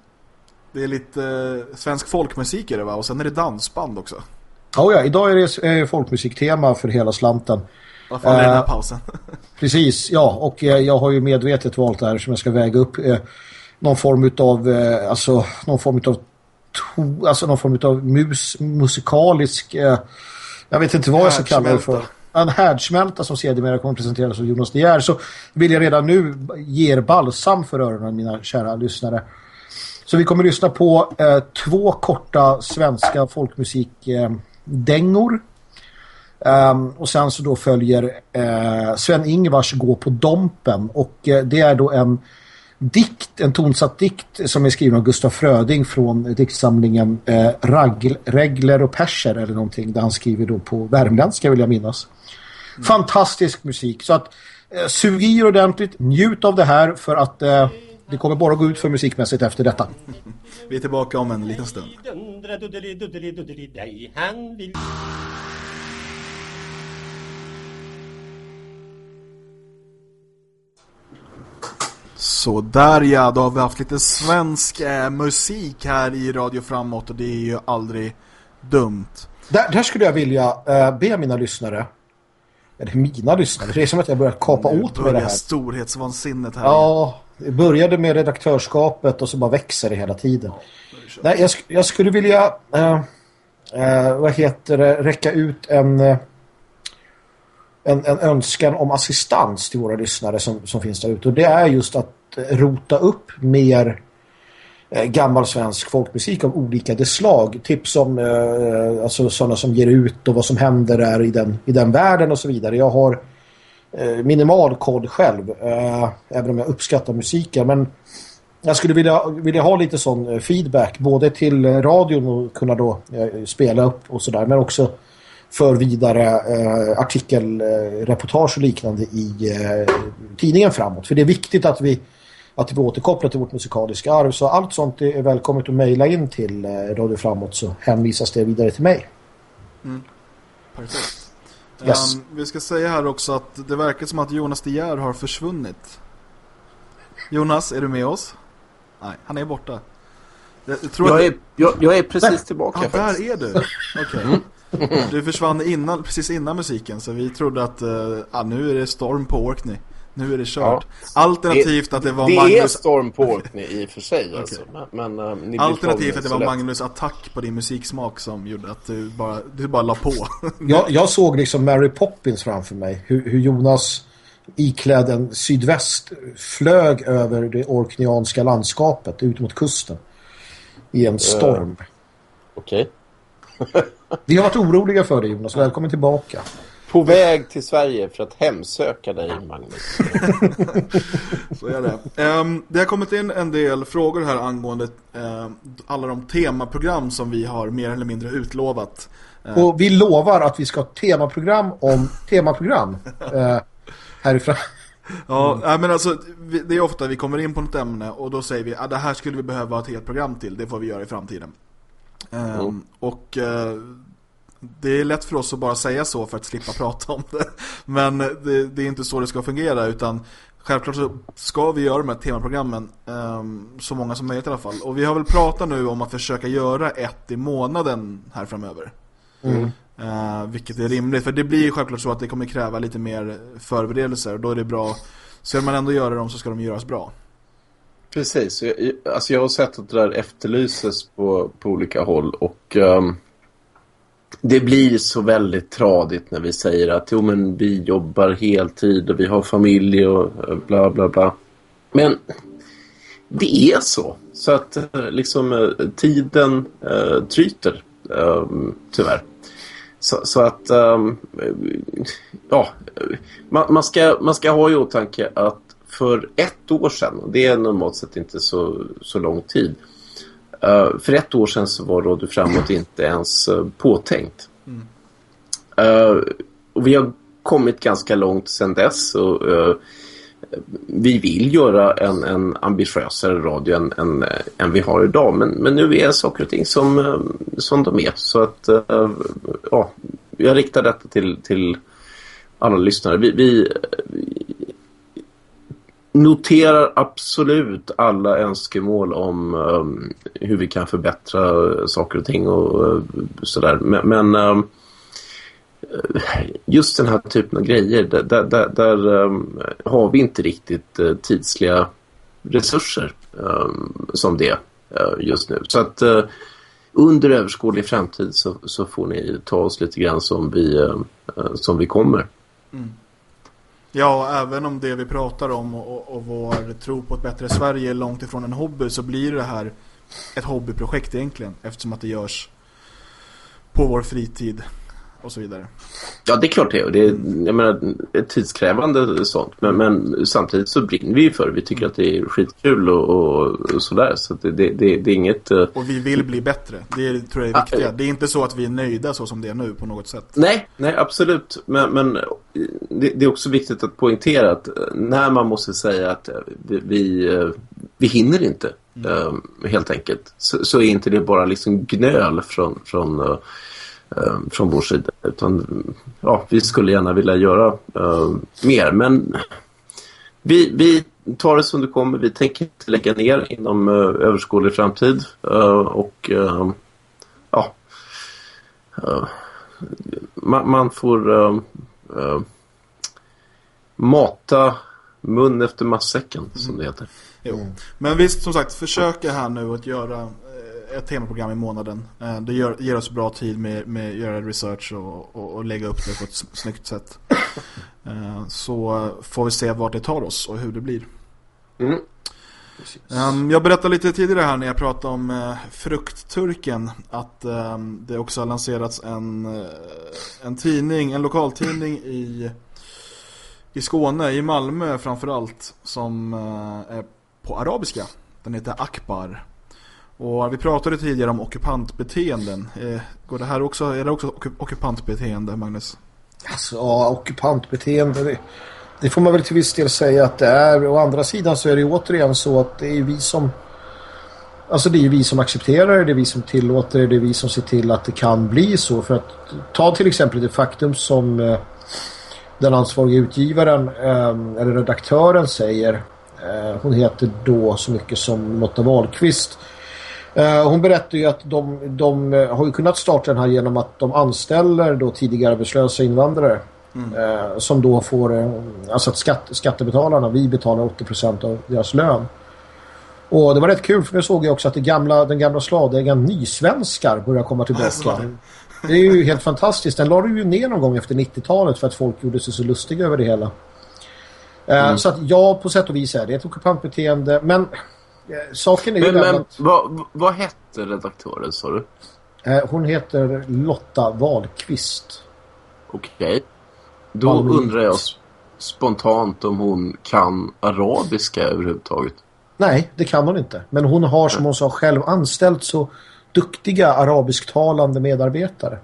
det är lite uh, svensk folkmusik är det va? Och sen är det dansband också. Oh ja, idag är det eh, folkmusiktema för hela slanten. Fan är den här pausen? precis, ja. Och eh, jag har ju medvetet valt det här som jag ska väga upp. Någon form av eh, alltså någon form av alltså någon form av mus, musikalisk eh, jag vet inte vad jag ska kalla det för en härdsmälta som sedermera kommer presenteras av Jonas De Geer så vill jag redan nu ge er balsam för öronen mina kära lyssnare. Så vi kommer lyssna på eh, två korta svenska folkmusikdängor. Eh, um, och sen så då följer eh, Sven Ingvars Gå på Dompen och eh, det är då en dikt, en tonsatt dikt som är skriven av Gustaf Fröding från diktsamlingen eh, Ragl, Regler och Perser eller någonting där han skriver då på värmländska vill jag minnas. Mm. Fantastisk musik så att eh, sug i ordentligt, njut av det här för att eh, det kommer bara gå ut för musikmässigt efter detta. Vi är tillbaka om en liten stund. Så där ja, då har vi haft lite svensk eh, musik här i Radio Framåt och det är ju aldrig dumt. Där, där skulle jag vilja eh, be mina lyssnare eller mina lyssnare, det är som att jag börjar kapa nu åt med det här. storhetsvansinnet här. Ja, det började med redaktörskapet och så bara växer det hela tiden. Nej, jag, jag, skulle vilja eh, eh, vad heter det, räcka ut en, eh, en, en önskan om assistans till våra lyssnare som, som finns där ute. Och det är just att rota upp mer eh, gammal svensk folkmusik av olika slag. Tips om eh, alltså sådana som ger ut och vad som händer där i den, i den världen och så vidare. Jag har eh, minimal kod själv, eh, även om jag uppskattar musiken. Men jag skulle vilja, vilja ha lite sån eh, feedback, både till eh, radion och kunna då eh, spela upp och sådär, men också för vidare eh, artikelreportage och liknande i eh, tidningen framåt. För det är viktigt att vi att vi återkopplar till vårt musikaliska arv. Så allt sånt är välkommet att mejla in till eh, Radio Framåt så hänvisas det vidare till mig. Mm. Perfekt. Yes. Um, vi ska säga här också att det verkar som att Jonas De Geer har försvunnit. Jonas, är du med oss? Nej, han är borta. Jag, tror jag, att... är, jag, jag är precis där. tillbaka. Ja, där är du. Okay. Mm. Du försvann innan, precis innan musiken så vi trodde att uh, ah, nu är det storm på Orkney. Nu är det kört. Ja. Alternativt att det var det Magnus... Det är storm på Orkney i och för sig. okay. alltså. Men, uh, Alternativt att det var Magnus attack på din musiksmak som gjorde att du bara, du bara la på. jag, jag såg liksom Mary Poppins framför mig. Hur, hur Jonas iklädd en sydväst flög över det orknianska landskapet ut mot kusten i en storm. Uh, Okej. Okay. Vi har varit oroliga för dig Jonas. Välkommen tillbaka. På väg till Sverige för att hemsöka dig, Magnus. Så är det. Um, det har kommit in en del frågor här angående um, alla de temaprogram som vi har mer eller mindre utlovat. Uh, och vi lovar att vi ska ha temaprogram om temaprogram uh, härifrån. Ja, mm. men alltså det är ofta vi kommer in på något ämne och då säger vi att ah, det här skulle vi behöva ett helt program till. Det får vi göra i framtiden. Um, mm. Och uh, det är lätt för oss att bara säga så för att slippa prata om det. Men det, det är inte så det ska fungera utan självklart så ska vi göra de här temaprogrammen um, så många som möjligt i alla fall. Och vi har väl pratat nu om att försöka göra ett i månaden här framöver. Mm. Uh, vilket är rimligt. För det blir självklart så att det kommer kräva lite mer förberedelser. Och då är det bra. Ska man ändå göra dem så ska de göras bra. Precis. Alltså jag har sett att det där efterlyses på, på olika håll. Och um, det blir så väldigt tradigt när vi säger att jo, men vi jobbar heltid och vi har familj och bla bla bla. Men det är så. Så att eh, liksom eh, tiden uh, tryter um, tyvärr. Så, så att um, ja, man, man, ska, man ska ha i åtanke att för ett år sedan, och det är normalt sett inte så, så lång tid, Eh, för ett år sedan så var Radio Framåt inte ens uh, påtänkt. Mm. Uh, och vi har kommit ganska långt sedan dess. Och, vi vill göra en, en ambitiösare radio än, än, än vi har idag. Men, men nu är saker och ting som, som de är. Så att uh, ja, jag riktar detta till, till alla lyssnare. Vi, vi, noterar absolut alla önskemål om um, hur vi kan förbättra eh, saker och ting och uh, sådär. Men, men um, just den här typen av grejer där, där, där um, har vi inte riktigt uh, tidsliga resurser som det uh, just nu. Så att under överskådlig framtid så, så, får ni ta oss lite grann som vi, som vi kommer. Mm. Ja, även om det vi pratar om och, och vår tro på ett bättre Sverige är långt ifrån en hobby så blir det här ett hobbyprojekt egentligen eftersom att det görs på vår fritid och så vidare. Ja, det är klart det. det är, jag menar, ett tidskrävande sånt. Men, men samtidigt så brinner vi för Vi tycker att det är skitkul och, och sådär. Så det, det, det, det är inget... Uh... Och vi vill bli bättre. Det tror jag är viktigt. Ah, det är inte så att vi är nöjda så som det är nu på något sätt. Nej, nej absolut. Men, men det, det är också viktigt att poängtera att när man måste säga att vi, vi, vi hinner inte. Mm. helt enkelt. Så, så, är inte det bara liksom gnöl från... från eh, Eh, från vår sida. Utan ja, vi skulle gärna vilja göra eh, mer. Men vi, vi tar det som det kommer. Vi tänker inte lägga ner inom eh, överskådlig framtid. Eh, och eh, ja, eh, man, man, får eh, eh, mata mun efter massäcken som det heter. Jo. Men visst, som sagt, försöka här nu att göra ett temaprogram i månaden. Eh, det gör, ger oss bra tid med, med att göra research och, och, och, lägga upp det på ett snyggt sätt. Eh, så får vi se vart det tar oss och hur det blir. Mm. Um, jag berättade lite tidigare här när jag pratade om uh, fruktturken att um, det också har lanserats en, uh, en tidning, en lokaltidning i, i Skåne, i Malmö framförallt, som uh, är på arabiska. Den heter Akbar. Och vi pratade tidigare om ockupantbeteenden. Eh, går det här också, är det också ockupantbeteende, Magnus? Alltså, ja, ockupantbeteende, det, det, får man väl till viss del säga att det är. Å andra sidan så är det ju återigen så att det är vi som Alltså det är vi som accepterar det, det är vi som tillåter det, det är vi som ser till att det kan bli så. För att ta till exempel det faktum som eh, den ansvariga utgivaren eh, eller redaktören säger. Eh, hon heter då så mycket som Lotta Wahlqvist- Eh, hon berättar ju att de, de eh, har ju kunnat starta den här genom att de anställer då tidigare arbetslösa invandrare. Mm. Eh, som då får, alltså att skatt, skattebetalarna, vi betalar 80% av deras lön. Och det var rätt kul för nu såg jag också att det gamla, den gamla slavdägaren nysvenskar börjar komma tillbaka. Det är ju helt fantastiskt. Den lade ju ner någon gång efter 90-talet för att folk gjorde sig så lustiga över det hela. Mm. Så att ja, på sätt och vis är det ett ockupantbeteende. Men saken är men, ju men, att... vad, vad hette redaktören, sa du? Eh, hon heter Lotta Wahlqvist. Okej. Okay. Då Valmit. undrar jag spontant om hon kan arabiska överhuvudtaget. Nej, det kan hon inte. Men hon har, som hon sa själv, anställt så duktiga arabisktalande medarbetare.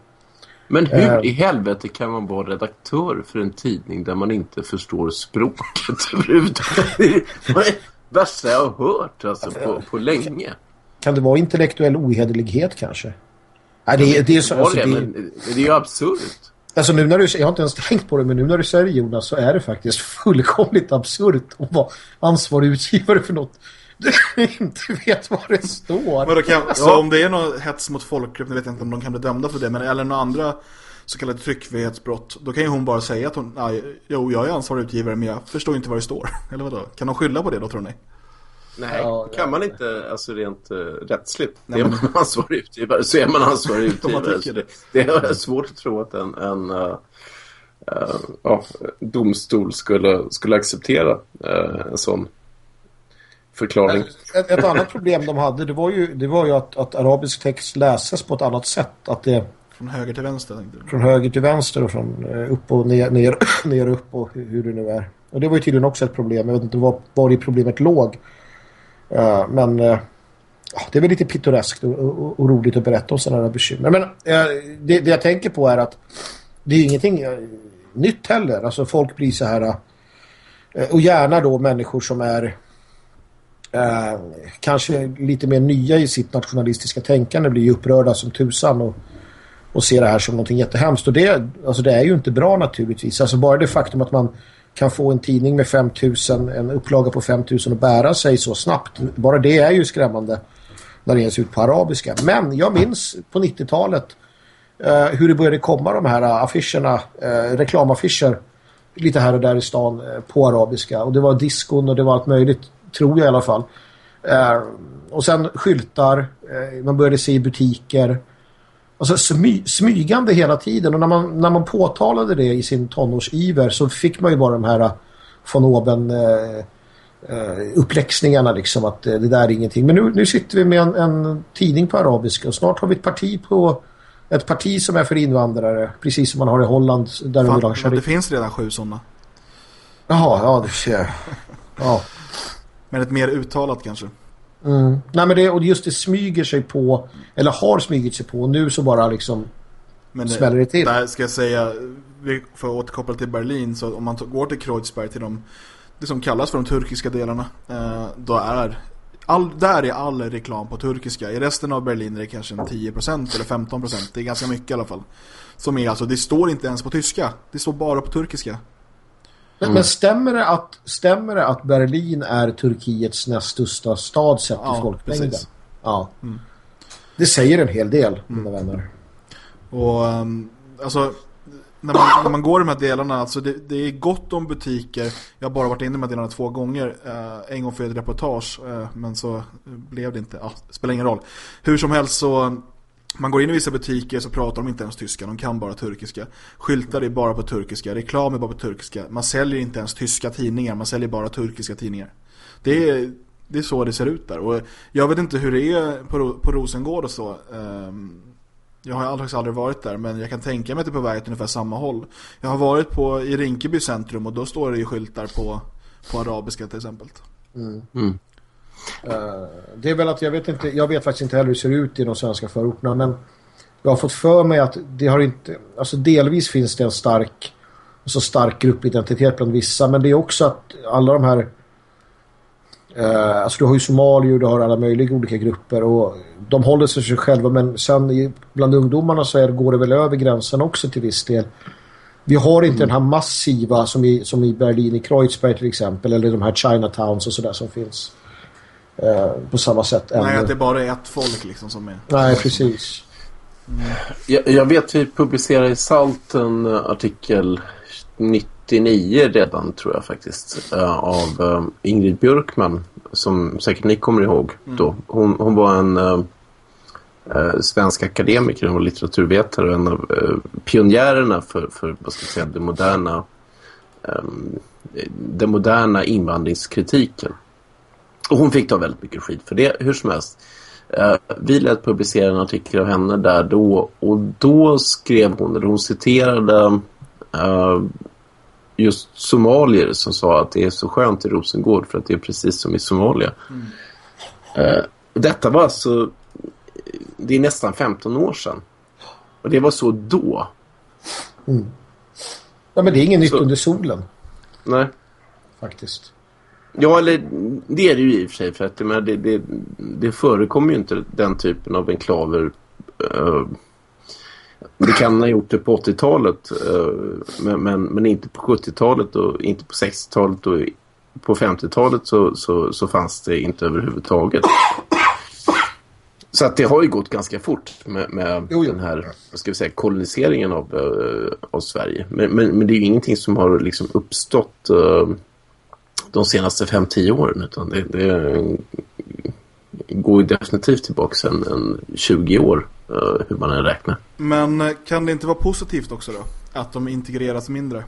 Men hur uh, i helvete kan man vara redaktör för en tidning där man inte förstår språket överhuvudtaget? Värsta jag har hört alltså, på, på länge. Kan det vara intellektuell ohederlighet kanske? Nej, det, det, är så, alltså, det, men det är ju absurt. Alltså nu när du, jag har inte ens tänkt på det men nu när du säger det Jonas så är det faktiskt fullkomligt absurt att vara ansvarig utgivare för något du inte vet vad det står. Men kan, ja. Så om det är något hets mot folkgrupp, nu vet jag inte om de kan bli dömda för det, men eller några andra så kallade tryckfrihetsbrott, då kan ju hon bara säga att hon, nej, jo, jag är ansvarig utgivare men jag förstår inte vad det står. Eller vadå? Kan hon skylla på det då tror ni? Nej, ja, kan man inte, alltså rent uh, rättsligt. Nej, är man ansvarig utgivare så är man ansvarig utgivare. så det, det är svårt att tro att en, en uh, uh, domstol skulle, skulle acceptera en sån förklaring. Ett, ett, annat problem de hade det var ju, det var ju att, att arabisk text läses på ett annat sätt. Att det från höger till vänster? Från höger till vänster och från eh, upp och ner, ner, ner upp och hur det nu är. Och det var ju tydligen också ett problem. Jag vet inte var, var det problemet låg. Uh, men uh, det är väl lite pittoreskt och, och, och, roligt att berätta om sådana här bekymmer. Men uh, det, det, jag tänker på är att det är ingenting nytt heller. Alltså folk blir så här och gärna då människor som är kanske lite mer nya i sitt nationalistiska tänkande blir upprörda som tusan och, och ser det här som någonting jättehemskt. Och det, alltså det är ju inte bra naturligtvis. Alltså bara det faktum att man kan få en tidning med 5000, en upplaga på 5000 och bära sig så snabbt. Bara det är ju skrämmande när det ges ut på arabiska. Men jag minns på 90-talet eh, hur det började komma de här eh, affischerna, eh, reklamaffischer lite här och där i stan eh, på arabiska. Och det var diskon och det var allt möjligt, tror jag i alla fall. Eh, och sen skyltar, eh, man började se i butiker. Alltså smy, smygande hela tiden. Och när man, när man påtalade det i sin tonårsiver så fick man ju bara de här eh, von oben eh, eh, uppläxningarna liksom att det där är ingenting. Men nu, nu sitter vi med en, en tidning på arabiska och snart har vi ett parti på ett parti som är för invandrare, precis som man har i Holland där Fan, de Det finns redan sju sådana. Jaha, ja det ser Ja. Men ett mer uttalat kanske. Mm. Nej men det, och just det smyger sig på eller har smygit sig på och nu så bara liksom men det, smäller det till. Där ska jag säga för att återkoppla till Berlin så om man går till Kreuzberg till de det som kallas för de turkiska delarna eh, då är all, där är all reklam på turkiska. I resten av Berlin är det kanske 10% eller 15%. Det är ganska mycket i alla fall. Som är alltså, det står inte ens på tyska. Det står bara på turkiska. Mm. Men stämmer det, att, stämmer det att Berlin är Turkiets näst största stad sett ja, i folkmängden? Precis. Ja, mm. Det säger en hel del, mina mm. vänner. Och um, alltså när man, när man går de här delarna, alltså det, det, är gott om butiker. Jag har bara varit inne med de här delarna två gånger. Eh, en gång för ett reportage, eh, men så blev det inte. Ja, det spelar ingen roll. Hur som helst så, man går in i vissa butiker så pratar de inte ens tyska. De kan bara turkiska. Skyltar är bara på turkiska. Reklam är bara på turkiska. Man säljer inte ens tyska tidningar. Man säljer bara turkiska tidningar. Det är, det är så det ser ut där. Och jag vet inte hur det är på, på Rosengård och så. Um, jag har faktiskt aldrig varit där men jag kan tänka mig att det är på väg åt ungefär samma håll. Jag har varit på, i Rinkeby centrum och då står det ju skyltar på, på arabiska till exempel. Mm. Mm. Uh, det är väl att jag vet inte, jag vet faktiskt inte heller hur det ser ut i de svenska förorterna men jag har fått för mig att det har inte, alltså delvis finns det en stark så stark gruppidentitet bland vissa men det är också att alla de här Uh, alltså du har ju somalier, du har alla möjliga olika grupper och de håller sig för sig själva men sen i, bland ungdomarna så är, går det väl över gränsen också till viss del. Vi har inte mm. den här massiva som i, som i Berlin, i Kreuzberg till exempel eller de här Chinatowns och sådär som finns uh, på samma sätt. Nej, att det bara är ett folk liksom som är... Nej, precis. Mm. Jag, jag vet vi publicerade i Salt en artikel 90 89 redan tror jag faktiskt uh, av uh, Ingrid Björkman som säkert ni kommer ihåg mm. då. Hon, hon var en uh, svensk akademiker, var litteraturvetare och en av pionjärerna för, för vad ska jag säga, det moderna um, den moderna invandringskritiken. Och hon fick ta väldigt mycket skit för det, hur som helst. Uh, vi lät publicera en artikel av henne där då och då skrev hon, eller hon citerade uh, just somalier som sa att det är så skönt i Rosengård för att det är precis som i Somalia. Mm. Uh, detta var alltså det är nästan 15 år sedan. Och det var så då. Mm. Ja, men det är ingen nytt under solen. Nej. Faktiskt. Ja, eller det är det ju i och för sig. För att det, det, det förekommer ju inte den typen av enklaver uh, det kan ha gjort det på 80-talet eh, men, men, men, inte på 70-talet och inte på 60-talet och på 50-talet så, så, så fanns det inte överhuvudtaget. Så att det har ju gått ganska fort med, med jo, jo. den här ska vi säga, koloniseringen av, uh, av Sverige. Men, men, men, det är ju ingenting som har liksom uppstått uh, de senaste 5-10 åren utan det, det går ju definitivt tillbaka en, en 20 år uh, hur man än räknar. Men eh, kan det inte vara positivt också då? Att de integreras mindre?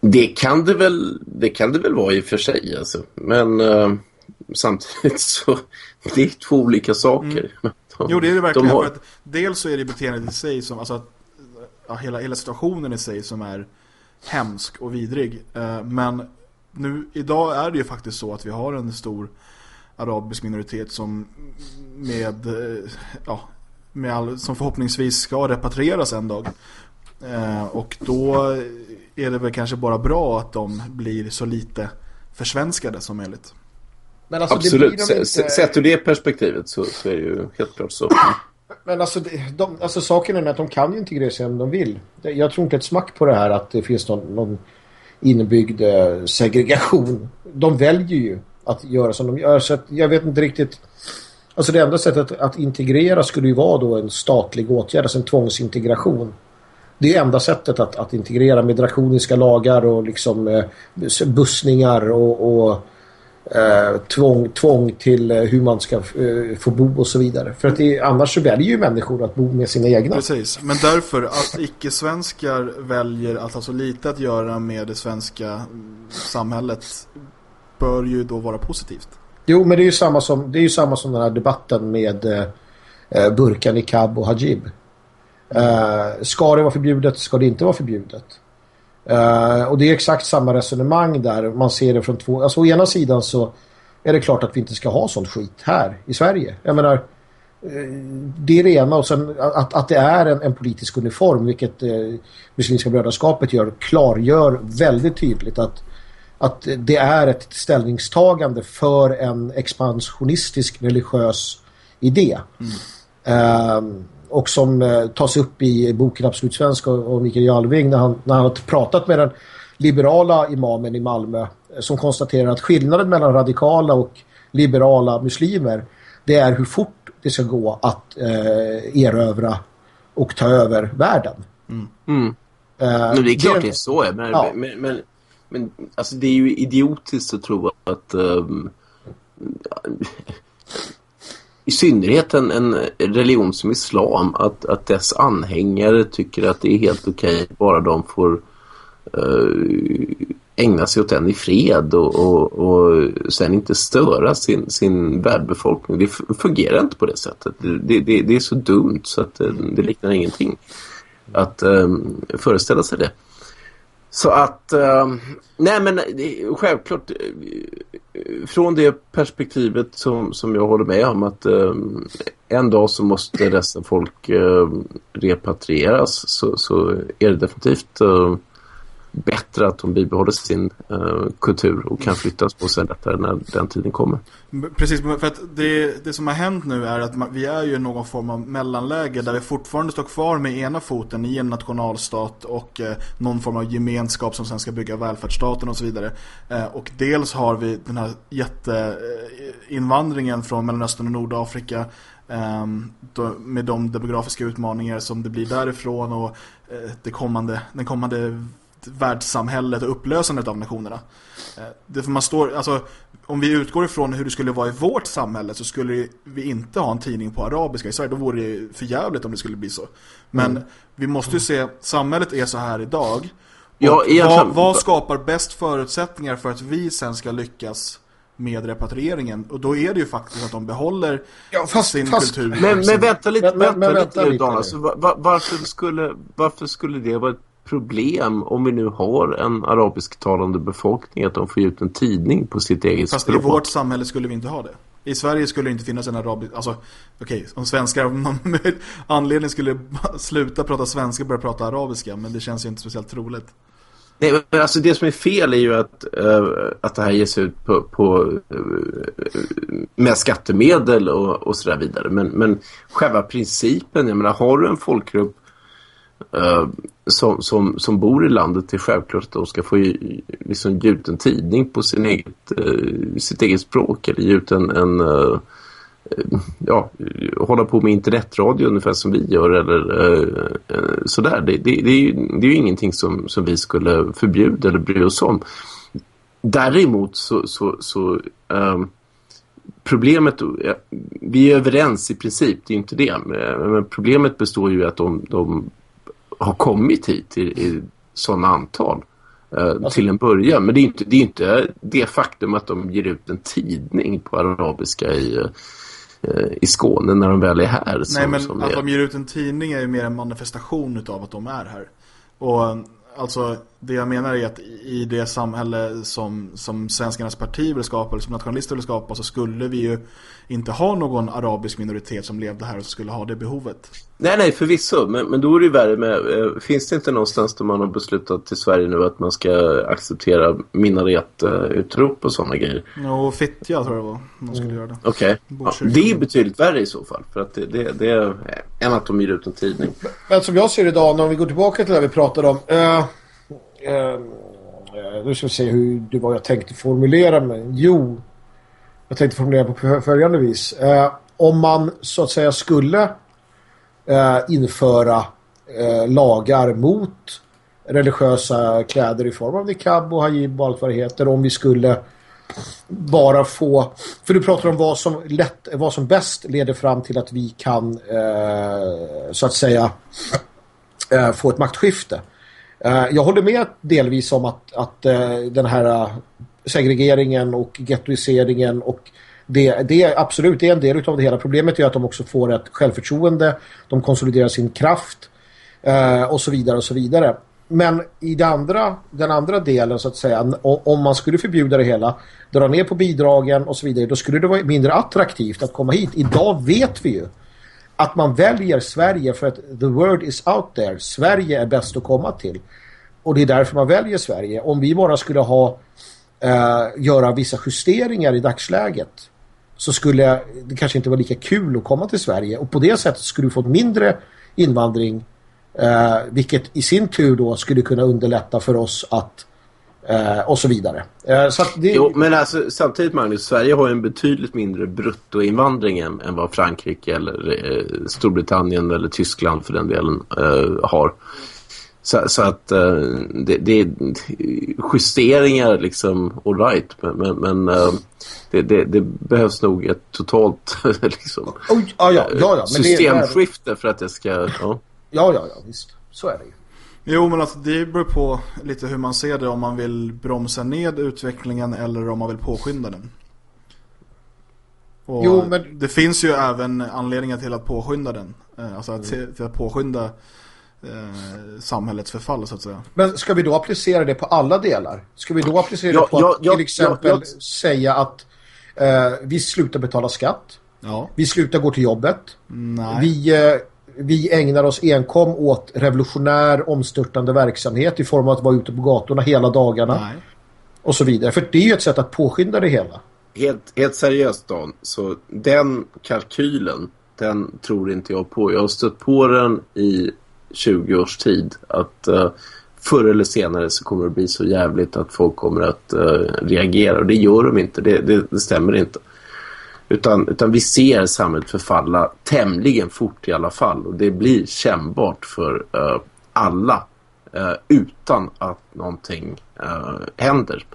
Det kan det väl, det kan det väl vara i och för sig alltså. Men uh, samtidigt så det är två olika saker. Mm. De, jo det är det verkligen. De har... för att dels så är det beteendet i sig som, alltså att, ja, hela, hela situationen i sig som är hemsk och vidrig. Uh, men nu, idag är det ju faktiskt så att vi har en stor arabisk minoritet som med, ja, med all, som förhoppningsvis ska repatrieras en dag. Eh, och då är det väl kanske bara bra att de blir så lite försvenskade som möjligt. Men alltså, Absolut, de inte... sett ur det perspektivet så, så, är det ju helt klart så. Men alltså, de, alltså saken är att de kan ju integrera sig om de vill. Jag tror inte ett smack på det här att det finns någon, någon inbyggd eh, segregation. De väljer ju att göra som de gör. Så jag vet inte riktigt... Alltså det enda sättet att, att, integrera skulle ju vara då en statlig åtgärd, alltså en tvångsintegration. Det är enda sättet att, att integrera med drakoniska lagar och liksom eh, bussningar och, och eh, tvång, tvång till eh, hur man ska eh, få bo och så vidare. För att det, annars så väljer ju människor att bo med sina egna. Precis, men därför att icke-svenskar väljer att ha så lite att göra med det svenska samhället bör ju då vara positivt. Jo, men det är ju samma som, det är ju samma som den här debatten med eh, eh Burkan, Ikab och Hajib. Eh, ska det vara förbjudet? Ska det inte vara förbjudet? Uh, och det är exakt samma resonemang där. Man ser det från två... Alltså å ena sidan så är det klart att vi inte ska ha sånt skit här i Sverige. Jag menar, uh, det är det ena. Och sen att, att det är en, en politisk uniform, vilket uh, Muslimska brödraskapet gör, klargör väldigt tydligt att, att det är ett ställningstagande för en expansionistisk religiös idé. Mm. Uh, och som eh, tas upp i boken Absolut Svensk och, och Mikael Jalving när han, när han har pratat med den liberala imamen i Malmö eh, som konstaterar att skillnaden mellan radikala och liberala muslimer det är hur fort det ska gå att eh, erövra och ta över världen. Mm. Mm. Eh, men det är klart det, det är så. Men, ja. men, men, men, alltså det är ju idiotiskt att tro att um, i synnerhet en, en religion som islam att, att dess anhängare tycker att det är helt okej okay, bara de får uh, ägna sig åt den i fred och, och, och sen inte störa sin, sin värdbefolkning. Det fungerar inte på det sättet. Det, det, det är så dumt så att det, det liknar ingenting att um, föreställa sig det. Så att, ehm, nej men eh, självklart eh, från det perspektivet som, som jag håller med om att ehm, en dag så måste dessa folk ehm, repatrieras så, så är det definitivt bättre att de bibehåller sin eh, kultur och kan flyttas på sig lättare när den tiden kommer. Precis, för att det, det som har hänt nu är att man, vi är ju i någon form av mellanläge där vi fortfarande står kvar med ena foten i en nationalstat och eh, någon form av gemenskap som sen ska bygga välfärdsstaten och så vidare. Eh, och dels har vi den här jätteinvandringen eh, från Mellanöstern och Nordafrika ehm, med de demografiska utmaningar som det blir därifrån och eh, det kommande, den kommande världssamhället och upplösandet av nationerna. Eh, det för man står, alltså, om vi utgår ifrån hur det skulle vara i vårt samhälle så skulle vi inte ha en tidning på arabiska i Sverige. Då vore det för jävligt om det skulle bli så. Men mm. vi måste ju se, samhället är så här idag. Ja, vad, vad skapar bäst förutsättningar för att vi sen ska lyckas med repatrieringen. Och då är det ju faktiskt att de behåller ja, fast, sin fast, kultur. Men, men vänta lite, men, vänta, men, vänta lite, lite alltså, var, varför, skulle, varför skulle det vara ett problem om vi nu har en arabisktalande befolkning att de får ut en tidning på sitt eget Fast språk. i vårt samhälle skulle vi inte ha det. I Sverige skulle det inte finnas en arabisk... Alltså, okej, okay, om svenskar av någon anledning skulle sluta prata svenska och börja prata arabiska, men det känns ju inte speciellt troligt. Nej, men alltså det som är fel är ju att, uh, att det här ges ut på, på uh, med skattemedel och, och sådär vidare. Men, men själva principen, jag menar, har du en folkgrupp Eh, som, som, som bor i landet är självklart att de ska få liksom, ge ut en tidning på sin eget, uh, sitt eget språk eller ge ut en, en uh, ja, hålla på med internetradio ungefär som vi gör eller uh, sådär. Det, det, det, är ju, det är ju ingenting som, som vi skulle förbjuda eller bry oss om. Däremot så, så, så um, problemet, vi är överens i princip, det är inte det. Men problemet består ju att de, de har kommit hit i, i sådana antal eh, alltså. till en början. Men det är, inte, det är inte det faktum att de ger ut en tidning på arabiska i, eh, i Skåne när de väl är här. Som, Nej, men som att är... de ger ut en tidning är ju mer en manifestation av att de är här. Och alltså, det jag menar är att i det samhälle som, som svenskarnas parti vill skapa eller som nationalister vill skapa så skulle vi ju inte ha någon arabisk minoritet som levde här och skulle ha det behovet. Nej, nej, förvisso. Men, men då är det ju värre med... Eh, finns det inte någonstans där man har beslutat i Sverige nu att man ska acceptera minaretutrop och sådana grejer? Och Fittja tror jag det var. Man skulle göra det. Okej. Ja, det är betydligt värre i så fall. För att det, det, det är än att de ger ut en tidning. Men som jag ser idag, när vi går tillbaka till det vi pratade om... Eh, Ehm, eh, nu ska vi se hur det var jag tänkte formulera mig. Jo, jag tänkte formulera på följande vis. Eh, om man så att säga skulle eh, införa eh, lagar mot religiösa kläder i form av niqab och hajib och allt vad det heter. Om vi skulle bara få... För du pratar om vad som, lätt, vad som bäst leder fram till att vi kan eh, så att säga eh, få ett maktskifte. Eh, jag håller med delvis om att, att eh, den här eh, segregeringen och gettoiseringen och det, det är absolut det är en del av det hela. Problemet är att de också får ett självförtroende, de konsoliderar sin kraft och så vidare och så vidare. Men i det andra, den andra delen så att säga, om man skulle förbjuda det hela, dra ner på bidragen och så vidare, då skulle det vara mindre attraktivt att komma hit. Idag vet vi ju att man väljer Sverige för att the word is out there. Sverige är bäst att komma till. Och det är därför man väljer Sverige. Om vi bara skulle ha eh, göra vissa justeringar i dagsläget så skulle det kanske inte vara lika kul att komma till Sverige. Och på det sättet skulle du få mindre invandring eh, vilket i sin tur då skulle kunna underlätta för oss att eh, och så vidare. Eh, så det... Jo, men alltså, samtidigt Magnus, Sverige har en betydligt mindre bruttoinvandring än, än vad Frankrike eller eh, Storbritannien eller Tyskland för den delen eh, har. Så, så att uh, det, det, är justeringar liksom all right. Men, men, uh, det, det, det, behövs nog ett totalt liksom, oh, ja, ja, ja. systemskifte för att det ska... Ja. ja, ja, ja, visst. Så är det ju. Jo, men alltså det beror på lite hur man ser det. Om man vill bromsa ned utvecklingen eller om man vill påskynda den. Och jo, men... Det finns ju även anledningar till att påskynda den. Eh, alltså att, mm. till att påskynda eh, samhällets förfall så att säga. Men ska vi då applicera det på alla delar? Ska vi då applicera ja, det på ja, att ja, till exempel säga att eh, vi slutar betala skatt? Vi slutar gå till jobbet? Nej. Vi, eh, vi ägnar oss enkom åt revolutionär omstörtande verksamhet i form av att vara ute på gatorna hela dagarna. Nej. Och så vidare. För det är ju ett sätt att påskynda det hela. Helt, helt seriöst Dan, så den kalkylen den tror inte jag på. Jag har stött på den i 20 års tid att uh, förr eller senare så kommer det bli så jävligt att folk kommer att uh, reagera och det gör de inte, det, det, det stämmer inte. Utan, utan vi ser samhället förfalla tämligen fort i alla fall och det blir kännbart för uh, alla eh, utan att någonting eh, händer.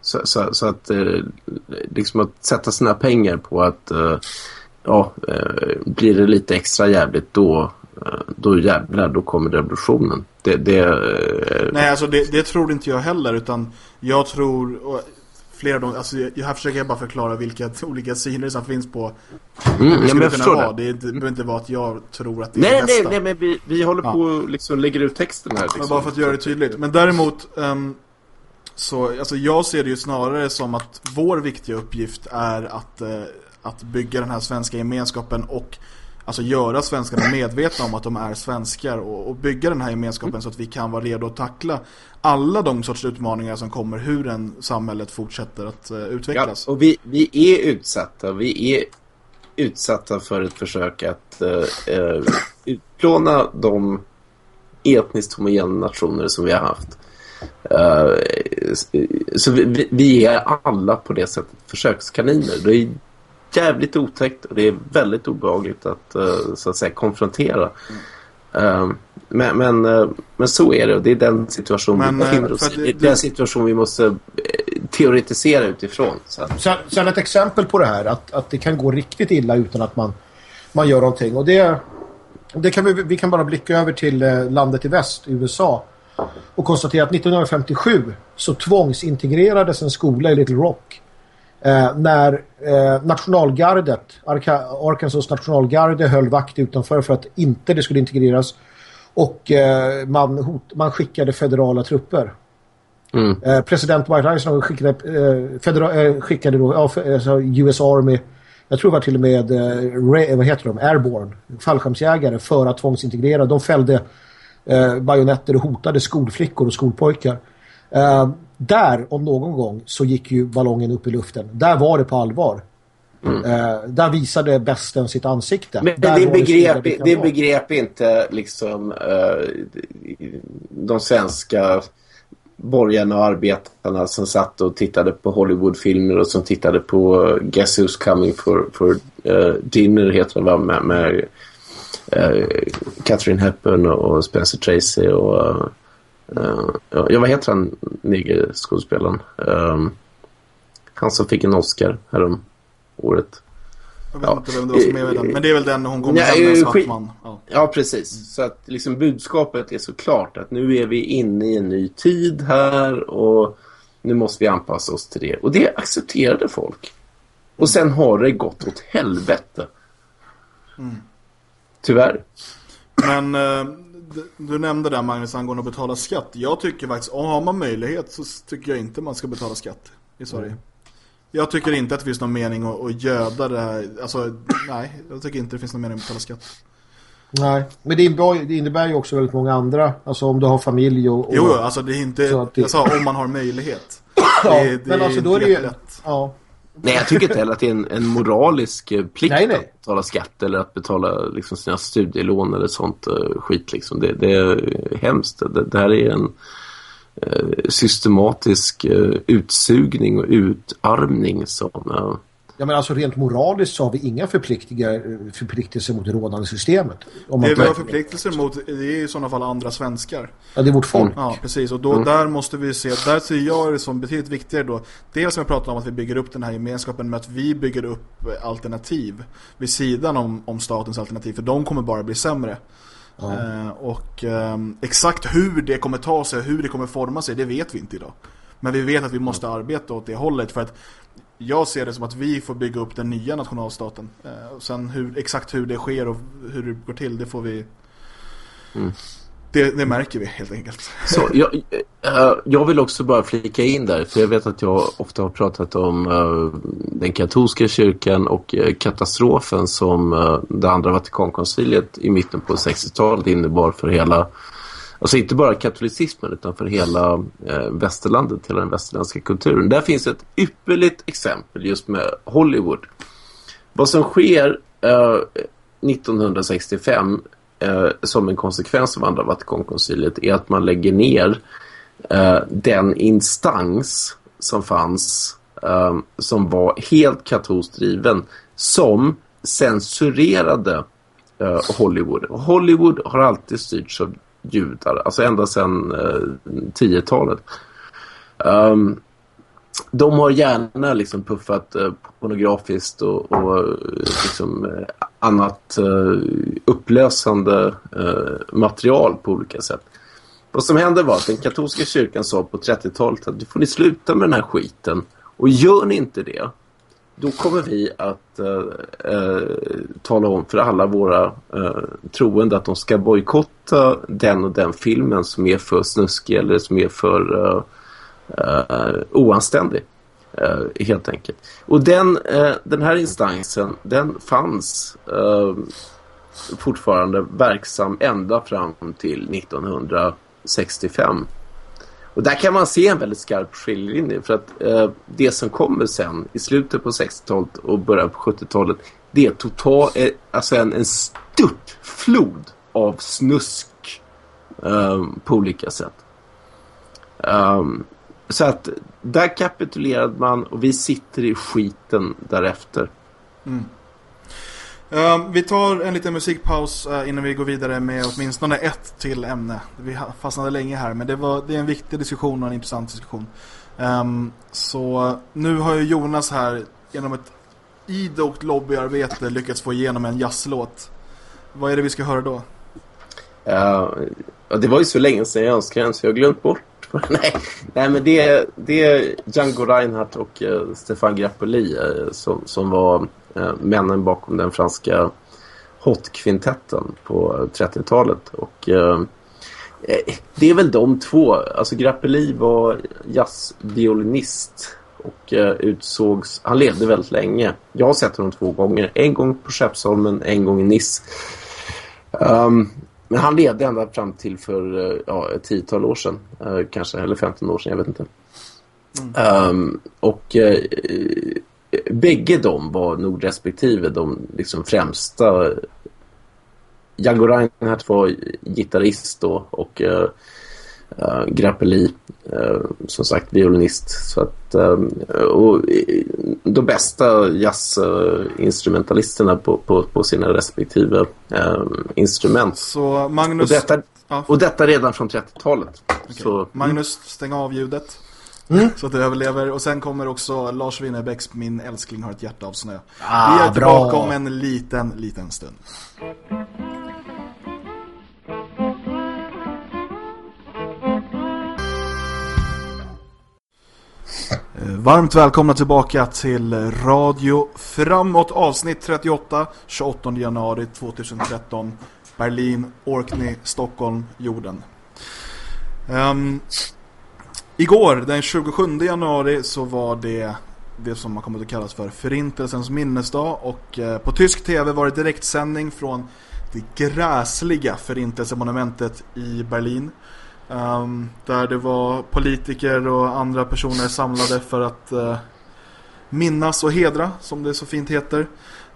Så, så, så att liksom att sätta sina pengar på att ja, blir det lite extra jävligt då då jävlar, då kommer revolutionen. Det, det, eh, Nej, alltså det, det, tror inte jag heller, utan jag tror... Flera de, alltså jag, här försöker jag bara förklara vilka olika syner som finns på mm, det skulle kunna vara. Det, det behöver inte vara att jag tror att det nej, är det bästa. Nej, nej, men vi, vi håller på och liksom lägger ut texten här. Liksom. Men bara för att göra det tydligt. Men däremot um, så, alltså jag ser det ju snarare som att vår viktiga uppgift är att, uh, att bygga den här svenska gemenskapen och alltså göra svenskarna medvetna om att de är svenskar och, och bygga den här gemenskapen mm. så att vi kan vara redo att tackla alla de sorts utmaningar som kommer hur en samhället fortsätter att uh, utvecklas. Ja, och vi, vi är utsatta, vi är utsatta för ett försök att uh, utplåna de etniskt homogena nationer som vi har haft. Uh, så vi, vi, är alla på det sättet försökskaniner. Det är jävligt otäckt och det är väldigt obehagligt att, uh, så att säga, konfrontera. Mm. Uh, men, men, uh, men så är det och det är den situation men, vi befinner oss i. Det, det är den situation vi måste teoretisera utifrån. Så. Sen, sen ett exempel på det här, att, att det kan gå riktigt illa utan att man, man gör någonting. Och det, det kan vi, vi kan bara blicka över till landet i väst, USA och konstatera att 1957 så tvångsintegrerades en skola i Little Rock Eh, när eh, nationalgardet, Arkansas nationalgarde höll vakt utanför för att inte det skulle integreras och eh, man, hot, man skickade federala trupper Mm. Eh, president White Eisenhower skickade, eh, federa, eh, skickade då, alltså US Army, jag tror det var till och med, eh, vad heter de, Airborne, fallskärmsjägare för att tvångsintegrera. De fällde eh, bajonetter och hotade skolflickor och skolpojkar. Där, om någon gång, så gick ju ballongen upp i luften. Där var det på allvar. Mm. Eh, där visade bästen sitt ansikte. Men där det begrep, det begrep inte liksom uh, de svenska borgarna och arbetarna som satt och tittade på Hollywoodfilmer och som tittade på Guess Who's Coming for, for uh, Dinner heter det va med, med uh, Catherine Hepburn och Spencer Tracy och uh, ja, vad heter han negerskådespelaren? Um, han som fick en Oscar härom året. Jag vet ja. inte vem det var som är med den. Men det är väl den hon kommer hem med en svart man. Ja. ja, precis. Så att liksom budskapet är så klart att nu är vi inne i en ny tid här och nu måste vi anpassa oss till det. Och det accepterade folk. Och sen har det gått åt helvete. Mm. Tyvärr. Men eh, du nämnde där Magnus angående att betala skatt. Jag tycker faktiskt, om har man möjlighet så tycker jag inte man ska betala skatt i Sverige. Mm. Jag tycker inte att det finns någon mening att, att göda det här. Alltså, nej, jag tycker inte det finns någon mening att betala skatt. Nej, men det innebär ju också väldigt många andra. Alltså om du har familj och... och jo, alltså det är inte... Det... Jag sa om man har möjlighet. ja, det, det men alltså då är det ju... Lätt. Ja. Nej, jag tycker inte heller att det är en, en moralisk eh, plikt nej, nej. att betala skatt eller att betala liksom, sina studielån eller sånt uh, skit. Liksom. Det, det är hemskt. Det, det här är en Eh, systematisk eh, utsugning och utarmning som... Ja, men alltså rent moraliskt så har vi inga förpliktelser mot det rådande systemet. Om det vi har förpliktelser mot det är i sådana fall andra svenskar. Ja, det är vårt folk. Ja, precis. Och då, mm. där måste vi se, där ser jag det som betydligt viktigare då. Dels som jag pratade om att vi bygger upp den här gemenskapen med att vi bygger upp alternativ vid sidan om, om statens alternativ. För de kommer bara bli sämre. Ja. Eh, och eh, exakt hur det kommer ta sig, hur det kommer forma sig, det vet vi inte idag. Men vi vet att vi måste arbeta åt det hållet för att jag ser det som att vi får bygga upp den nya nationalstaten. Eh, sen hur, exakt hur det sker och hur det går till, det får vi... Mm. Det, det, märker vi helt enkelt. Så, jag, äh, jag vill också bara flika in där, för jag vet att jag ofta har pratat om äh, den katolska kyrkan och äh, katastrofen som det andra Vatikankonciliet i mitten på 60-talet innebar för hela, alltså inte bara katolicismen utan för hela eh, västerlandet, hela den västerländska kulturen. Där finns ett ypperligt exempel just med Hollywood. Vad som sker eh, 1965 eh, som en konsekvens av andra Vatikankonciliet är att man lägger ner eh, den instans som fanns eh, som var helt katolskt driven som censurerade eh, Hollywood. Hollywood har alltid styrts av judar, alltså ända sedan eh, 10-talet. Um, ehm, de har gärna liksom puffat eh, pornografiskt och, och eh, liksom, eh, annat eh, upplösande eh, material på olika sätt. Vad som hände var att den katolska kyrkan sa på 30-talet att du får ni sluta med den här skiten och gör ni inte det då kommer vi att eh, eh, tala om för alla våra eh, troende att de ska bojkotta den och den filmen som är för snuskig eller som är för eh, eh oanständig. Eh, helt enkelt. Och den, eh, den här instansen den fanns fortfarande verksam ända fram till 1965. Och där kan man se en väldigt skarp skiljelinje för att eh, det som kommer sen i slutet på 60-talet och början på 70-talet det är total, eh, alltså en, en stört flod av snusk eh, på olika sätt. Um, så att där kapitulerade man och vi sitter i skiten därefter. Mm. Ehm, vi tar en liten musikpaus uh, innan vi går vidare med åtminstone ett till ämne. Vi fastnade länge här men det, var, det är en viktig diskussion och en intressant diskussion. Um, så nu har ju Jonas här genom ett idogt lobbyarbete lyckats få igenom en jazzlåt. Vad är det vi ska höra då? Uh, det var ju så länge sedan jag önskade så jag har glömt bort nej, nej, men det, är, det är Django Reinhardt och eh, uh, Stefan Grappoli uh, eh, som, som var uh, männen bakom den franska hotkvintetten på 30-talet. Och det är väl de två. Alltså Grappelli var jazzviolinist och uh, utsågs... Han levde väldigt länge. Jag har sett honom två gånger. En gång på Skeppsholmen, en gång i Nice. Um, men han levde ända fram till för uh, ja, ett tiotal år sedan. Uh, kanske, eller 15 år sedan, jag vet inte. Mm. Um, och bägge de var nog respektive de liksom främsta Django Reinhardt var gitarrist då och uh, uh, Grappelli uh, som sagt violinist så att um, och de bästa jazzinstrumentalisterna på, på, på sina respektive um, instrument. Så Magnus... Och detta, ja. och detta redan från 30-talet. Okay. Magnus, stäng av ljudet. Mm. Så att det överlever. Och sen kommer också Lars Winnerbäcks Min älskling har ett hjärta av snö. Ah, Vi är tillbaka bra. om en liten, liten stund. Eh, varmt välkomna tillbaka till Radio Framåt avsnitt 38 28 januari 2013 Berlin, Orkney, Stockholm, jorden. Um, igår den 27 januari så var det det som har kommit att kallas för Förintelsens minnesdag och eh, på tysk tv var det direktsändning från det gräsliga Förintelsemonumentet i Berlin. Um, där det var politiker och andra personer samlade för att uh, minnas och hedra, som det så fint heter.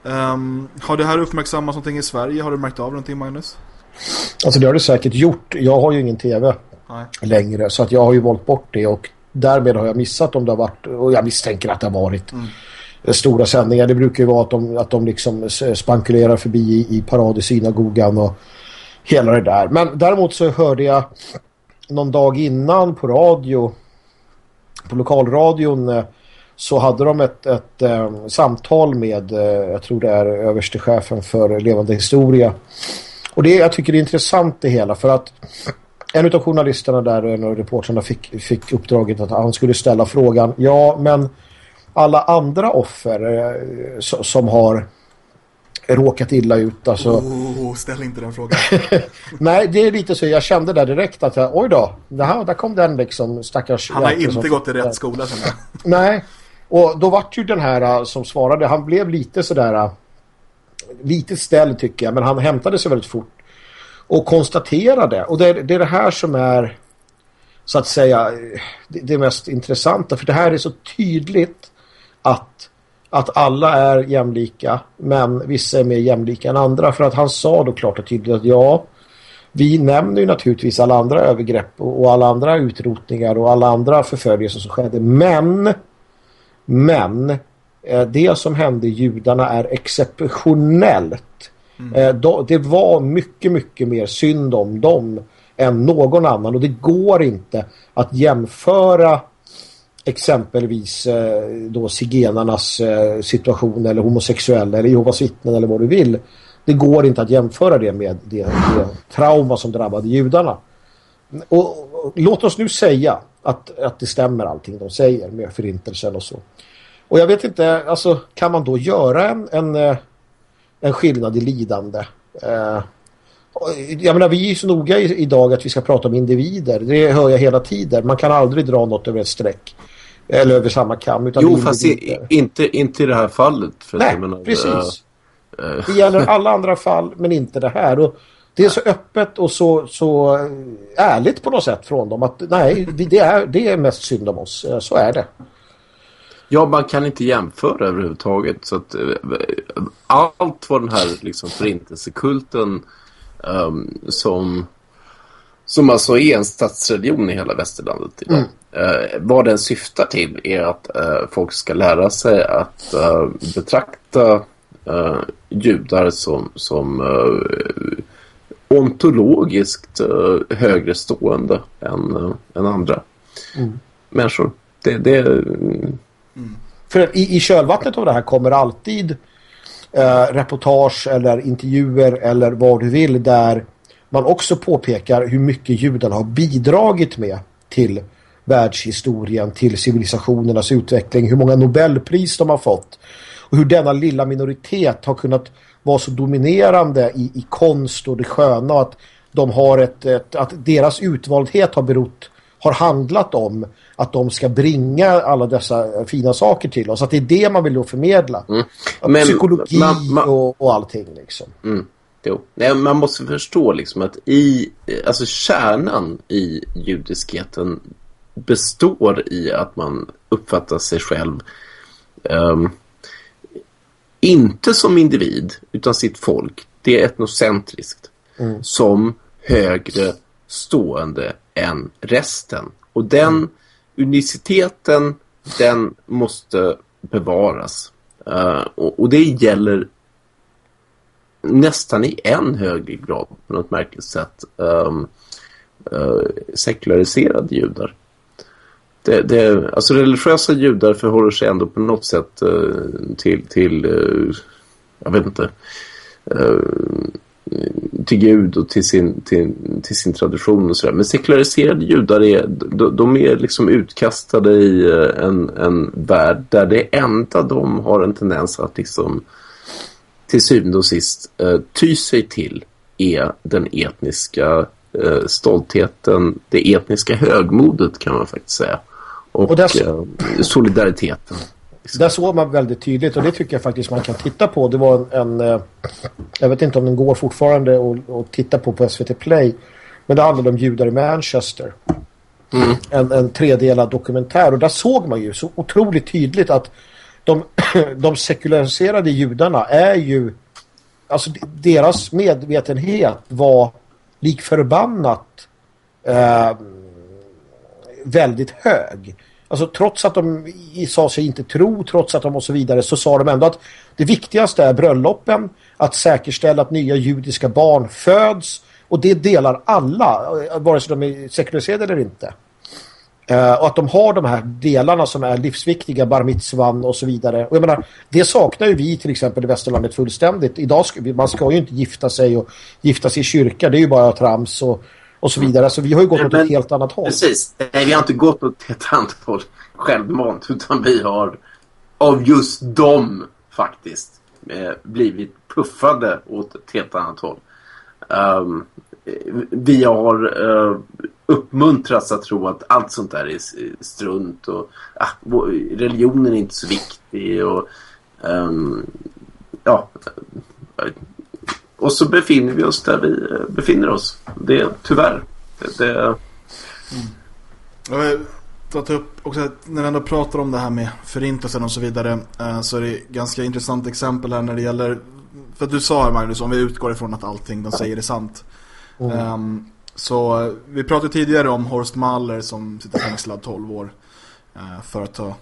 Um, har det här uppmärksammats någonting i Sverige? Har du märkt av någonting, Magnus? Alltså det har det säkert gjort. Jag har ju ingen tv Nej. längre, så att jag har ju valt bort det och därmed har jag missat om det har varit, och jag misstänker att det har varit mm. stora sändningar. Det brukar ju vara att de, att de liksom spankulerar förbi i, i paradsynagogan och hela det där. Men däremot så hörde jag någon dag innan på radio på lokalradion eh, så hade de ett, ett äh, samtal med eh, jag tror det är överstechefen för Levande Historia. Och det jag tycker det är intressant det hela för att en av journalisterna där en av reportrarna fick, fick uppdraget att han skulle ställa frågan ja men alla andra offer som har råkat illa ut. Alltså. Oh, ställ inte den frågan. Nej, det är lite så. Jag kände där direkt att jag, oj då, det här, där kom den liksom stackars... Han har inte som, gått i rätt skola sen. Nej, och då vart ju den här äh, som svarade, han blev lite sådär äh, lite ställd tycker jag, men han hämtade sig väldigt fort och konstaterade, och det, det är det här som är så att säga det, det mest intressanta, för det här är så tydligt att att alla är jämlika men vissa är mer jämlika än andra. För att han sa då klart och tydligt att ja vi nämner ju naturligtvis alla andra övergrepp och, alla andra utrotningar och alla andra förföljelser som skedde. Men men eh, det som hände judarna är exceptionellt. Mm. Eh, det var mycket mycket mer synd om dem än någon annan. Och det går inte att jämföra exempelvis eh, då zigenarnas eh, situation eller homosexuella eller Jehovas vittnen eller vad du vill. Det går inte att jämföra det med det, det trauma som drabbade judarna. Och, och, låt oss nu säga att, att det stämmer allting de säger med förintelsen och så. Och jag vet inte, alltså kan man då göra en, en, eh, en skillnad i lidande? Eh, jag menar, vi är så noga idag att vi ska prata om individer. Det hör jag hela tiden. Man kan aldrig dra något över ett streck. Eller över samma kam. Utan jo, fast i, inte, inte i det här fallet. För Nej, menar, precis. Äh, det gäller alla andra fall, men inte det här. Och det är så öppet och så, så ärligt på något sätt från dem. Att nej, det är, det är mest synd om oss. Så är det. Ja, man kan inte jämföra överhuvudtaget. Så att, allt vad den här liksom, förintelsekulten um, som som alltså är en statsreligion i hela västerlandet idag. Mm. Eh, vad den syftar till är att eh, folk ska lära sig att eh, betrakta eh, judar som, som eh, ontologiskt eh, högre stående än, eh, än andra mm. människor. Det, det mm. För i, i kölvattnet av det här kommer alltid eh, reportage eller intervjuer eller vad du vill där man också påpekar hur mycket judarna har bidragit med till världshistorien, till civilisationernas utveckling, hur många Nobelpris de har fått och hur denna lilla minoritet har kunnat vara så dominerande i, i konst och det sköna att de har ett, ett, att deras utvaldhet har berott har handlat om att de ska bringa alla dessa fina saker till oss. Att det är det man vill då förmedla. Mm. Men, Psykologi man, man, och, och allting liksom. Mm. Jo. Nej, man måste förstå liksom att i, alltså kärnan i judiskheten består i att man uppfattar sig själv um, inte som individ utan sitt folk. Det är etnocentriskt. Mm. Som högre stående än resten. Och den mm. uniciteten den måste bevaras. Uh, och, och, det gäller nästan i än högre grad på något märkligt sätt um, uh, sekulariserade judar. Det, det, alltså religiösa judar förhåller sig ändå på något sätt uh, till, till uh, jag vet inte till Gud och till sin, till, till sin tradition och sådär. Men sekulariserade judar är, de, de, är liksom utkastade i en, en värld där det enda de har en tendens att liksom till syvende och sist eh, ty sig till är den etniska eh, stoltheten, det etniska högmodet kan man faktiskt säga. Och, och där, eh, solidariteten. Där såg man väldigt tydligt och det tycker jag faktiskt man kan titta på. Det var en, en eh, jag vet inte om den går fortfarande att titta på på SVT Play. Men det handlade om judar i Manchester. Mm. En, en tredelad dokumentär och där såg man ju så otroligt tydligt att de, de sekulariserade judarna är ju alltså deras medvetenhet var lik förbannat eh, väldigt hög. Alltså trots att de sa sig inte tro, trots att de och så vidare så sa de ändå att det viktigaste är bröllopen, att säkerställa att nya judiska barn föds och det delar alla, eh, vare sig de är sekulariserade eller inte. Uh, och att de har de här delarna som är livsviktiga, bar mitzvan och så vidare. Och jag menar, det saknar ju vi till exempel i västerlandet fullständigt. Idag ska, man ska ju inte gifta sig och gifta sig i kyrka, det är ju bara trams och, och så vidare. Så vi har ju gått åt ett helt annat håll. Precis, nej vi har inte gått åt ett annat håll självmant utan vi har av just dem faktiskt eh, blivit puffade åt ett helt annat håll. Um, vi har uh, uppmuntrats att tro att allt sånt där är strunt och ah, religionen är inte så viktig och um, ja och så befinner vi oss där vi eh, befinner oss. Det är tyvärr. Det, det... Mm. Jag vill ta upp också när vi ändå pratar om det här med förintelsen och så vidare eh, så är det ganska intressant exempel här när det gäller för att du sa här Magnus, om vi utgår ifrån att allting de säger är sant. Mm. Um, så vi pratade tidigare om Horst Mahler som sitter fängslad 12 år uh, för att ha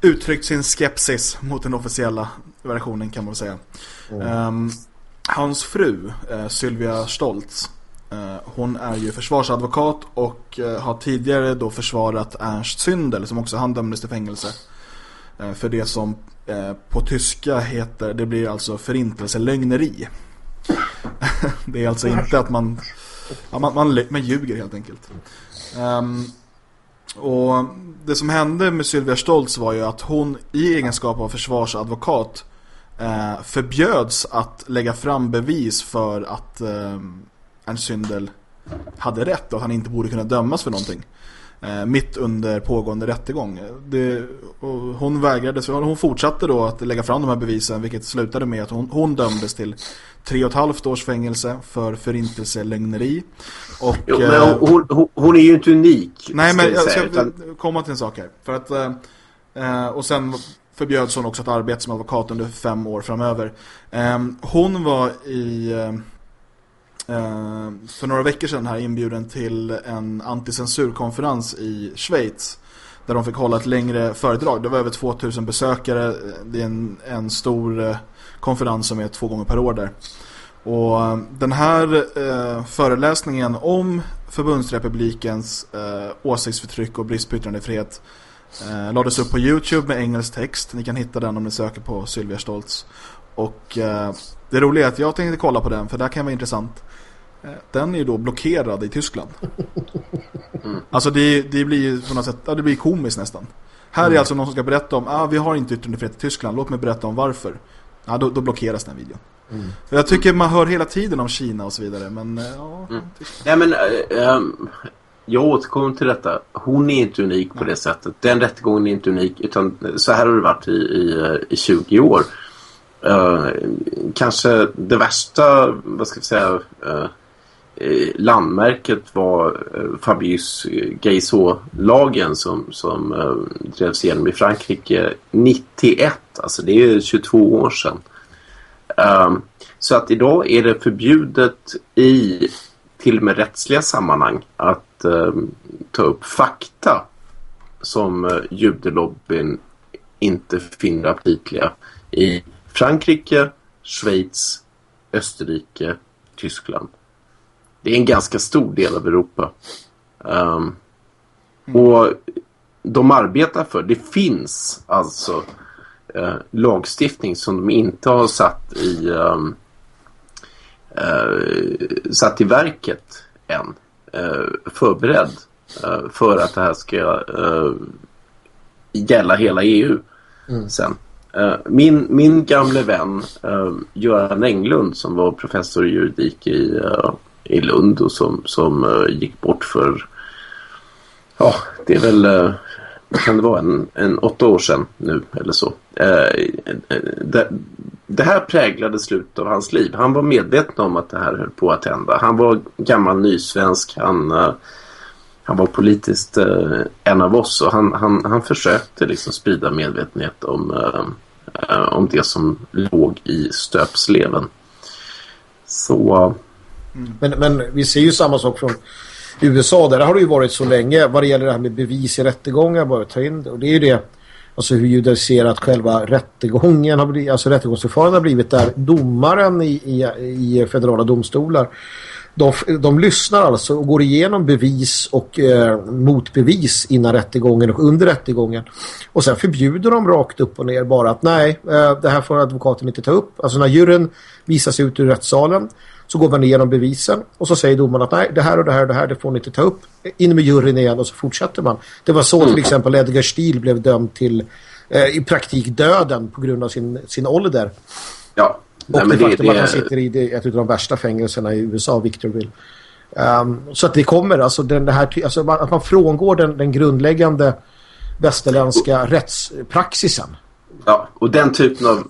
uttryckt sin skepsis mot den officiella versionen kan man säga. Mm. Um, hans fru, uh, Sylvia Stoltz, uh, hon är ju försvarsadvokat och har tidigare då försvarat Ernst Syndel som också han dömdes till fängelse för det som på tyska heter, det blir alltså förintelselögneri. det är alltså inte att man, ja, man, man, man ljuger helt enkelt. Um, och det som hände med Sylvia Stoltz var ju att hon i egenskap av försvarsadvokat eh, förbjöds att lägga fram bevis för att eh, Ernst Syndel hade rätt och att han inte borde kunna dömas för någonting eh, mitt under pågående rättegång. Det, hon vägrade, så hon fortsatte då att lägga fram de här bevisen vilket slutade med att hon, hon dömdes till tre och ett halvt års fängelse för förintelselögneri. Och, jo, men eh, hon, hon, hon, är ju inte unik. Nej, men jag ska utan... komma till en sak här. För att, eh, eh, och sen förbjöds hon också att arbeta som advokat under fem år framöver. Eh, hon var i Eh, för några veckor sedan här inbjuden till en anticensurkonferens i Schweiz där de fick hålla ett längre föredrag. Det var över 2000 besökare. Det är en, en stor eh, konferens som är två gånger per år där. Och eh, den här eh, föreläsningen om förbundsrepublikens eh, åsiktsförtryck och brist på yttrandefrihet eh, lades upp på Youtube med engelsk text. Ni kan hitta den om ni söker på Sylvia Stoltz. Och eh, det roliga är att jag tänkte kolla på den för det här kan vara intressant. Den är ju då blockerad i Tyskland. Mm. Alltså det, det blir på något sätt, ja, det blir komiskt nästan. Här mm. är alltså någon som ska berätta om, ah, vi har inte yttrandefrihet i Tyskland, låt mig berätta om varför. Ja, då, då blockeras den videon. Mm. Jag tycker man hör hela tiden om Kina och så vidare, men eh, ja. Mm. Nej, men äh, jag återkommer till detta. Hon är inte unik på det sättet. Den rättegången är inte unik, utan så här har det varit i, i, i 20 år. Uh, kanske det värsta, vad ska jag säga, uh, Eh, landmärket var eh, Fabius Gayso-lagen som, som eh, drevs igenom i Frankrike 91. Alltså det är 22 år sedan. Um, så att idag är det förbjudet i till och med rättsliga sammanhang att um, ta upp fakta som uh, judelobbyn inte finner aptitliga i Frankrike, Schweiz, Österrike, Tyskland. Det är en ganska stor del av Europa. Um, och de arbetar för, det finns alltså uh, lagstiftning som de inte har satt i um, uh, satt i verket än. Uh, förberedd för att det här ska gälla hela EU mm. sen. Uh, min, min gamle vän Göran Englund som var professor i juridik i, i Lund och som, som eh, gick bort för ja, det är väl eh, kan det vara en, en åtta år sedan nu eller så. Eh, det, det, här präglade slutet av hans liv. Han var medveten om att det här höll på att hända. Han var gammal nysvensk. Han, han var politiskt en av oss och han, han, han försökte liksom sprida medvetenhet om om det som låg i stöpsleven. Så... Mm. Men, men vi ser ju samma sak från USA. Där har det ju varit så länge vad det gäller det här med bevis i rättegångar. Bara ta in det. Och det är ju det alltså hur judariserat själva rättegången har blivit, alltså rättegångsförfarandet har blivit där domaren i, i, i federala domstolar de, de lyssnar alltså och går igenom bevis och eh, motbevis innan rättegången och under rättegången. Och sen förbjuder de rakt upp och ner bara att nej, eh, det här får advokaten inte ta upp. Alltså när juryn visas ut ur rättssalen så går man igenom bevisen och så säger domaren att nej, det här och det här och det här det får ni inte ta upp. In med juryn igen och så fortsätter man. Det var så till mm. exempel Edgar Steele blev dömd till eh, i praktik döden på grund av sin, sin ålder. Ja. Och Nej, det faktum det, att han sitter i ett av de värsta fängelserna i USA, Victorville. Um, så att det kommer, alltså, den, det här, alltså att man frångår den, den grundläggande västerländska och, rättspraxisen. Ja, och den typen av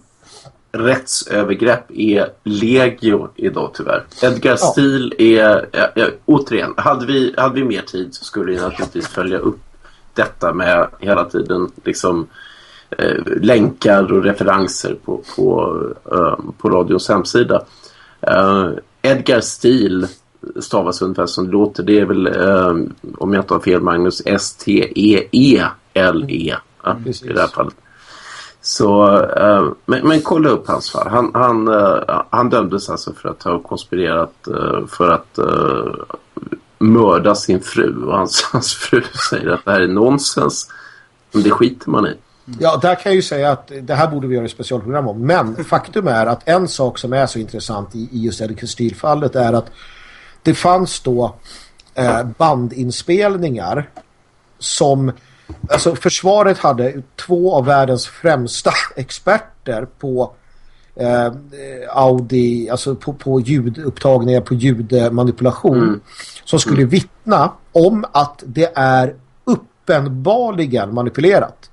rättsövergrepp är legio idag tyvärr. Edgar ja. Steele är, ja, ja, återigen, hade vi, hade vi mer tid så skulle vi naturligtvis följa upp detta med hela tiden liksom eh, länkar och referenser på, på, eh, på radions hemsida. Eh, Edgar Steele stavas ungefär som det låter. Det är väl, eh, om jag inte har fel Magnus, S-T-E-E-L-E mm. i det här fallet. Så, eh, men, men, kolla upp hans fall. Han, han, uh, han dömdes alltså för att ha konspirerat uh, för att uh, mörda sin fru. Och hans, hans fru säger att det här är nonsens. Men det skiter man i. Ja, där kan jag ju säga att det här borde vi göra ett specialprogram om. Men faktum är att en sak som är så intressant i, i just Erik Stilfallet är att det fanns då eh, bandinspelningar som alltså försvaret hade två av världens främsta experter på eh, Audi, alltså på, på ljudupptagningar, på ljudmanipulation mm. som skulle mm. vittna om att det är uppenbarligen manipulerat.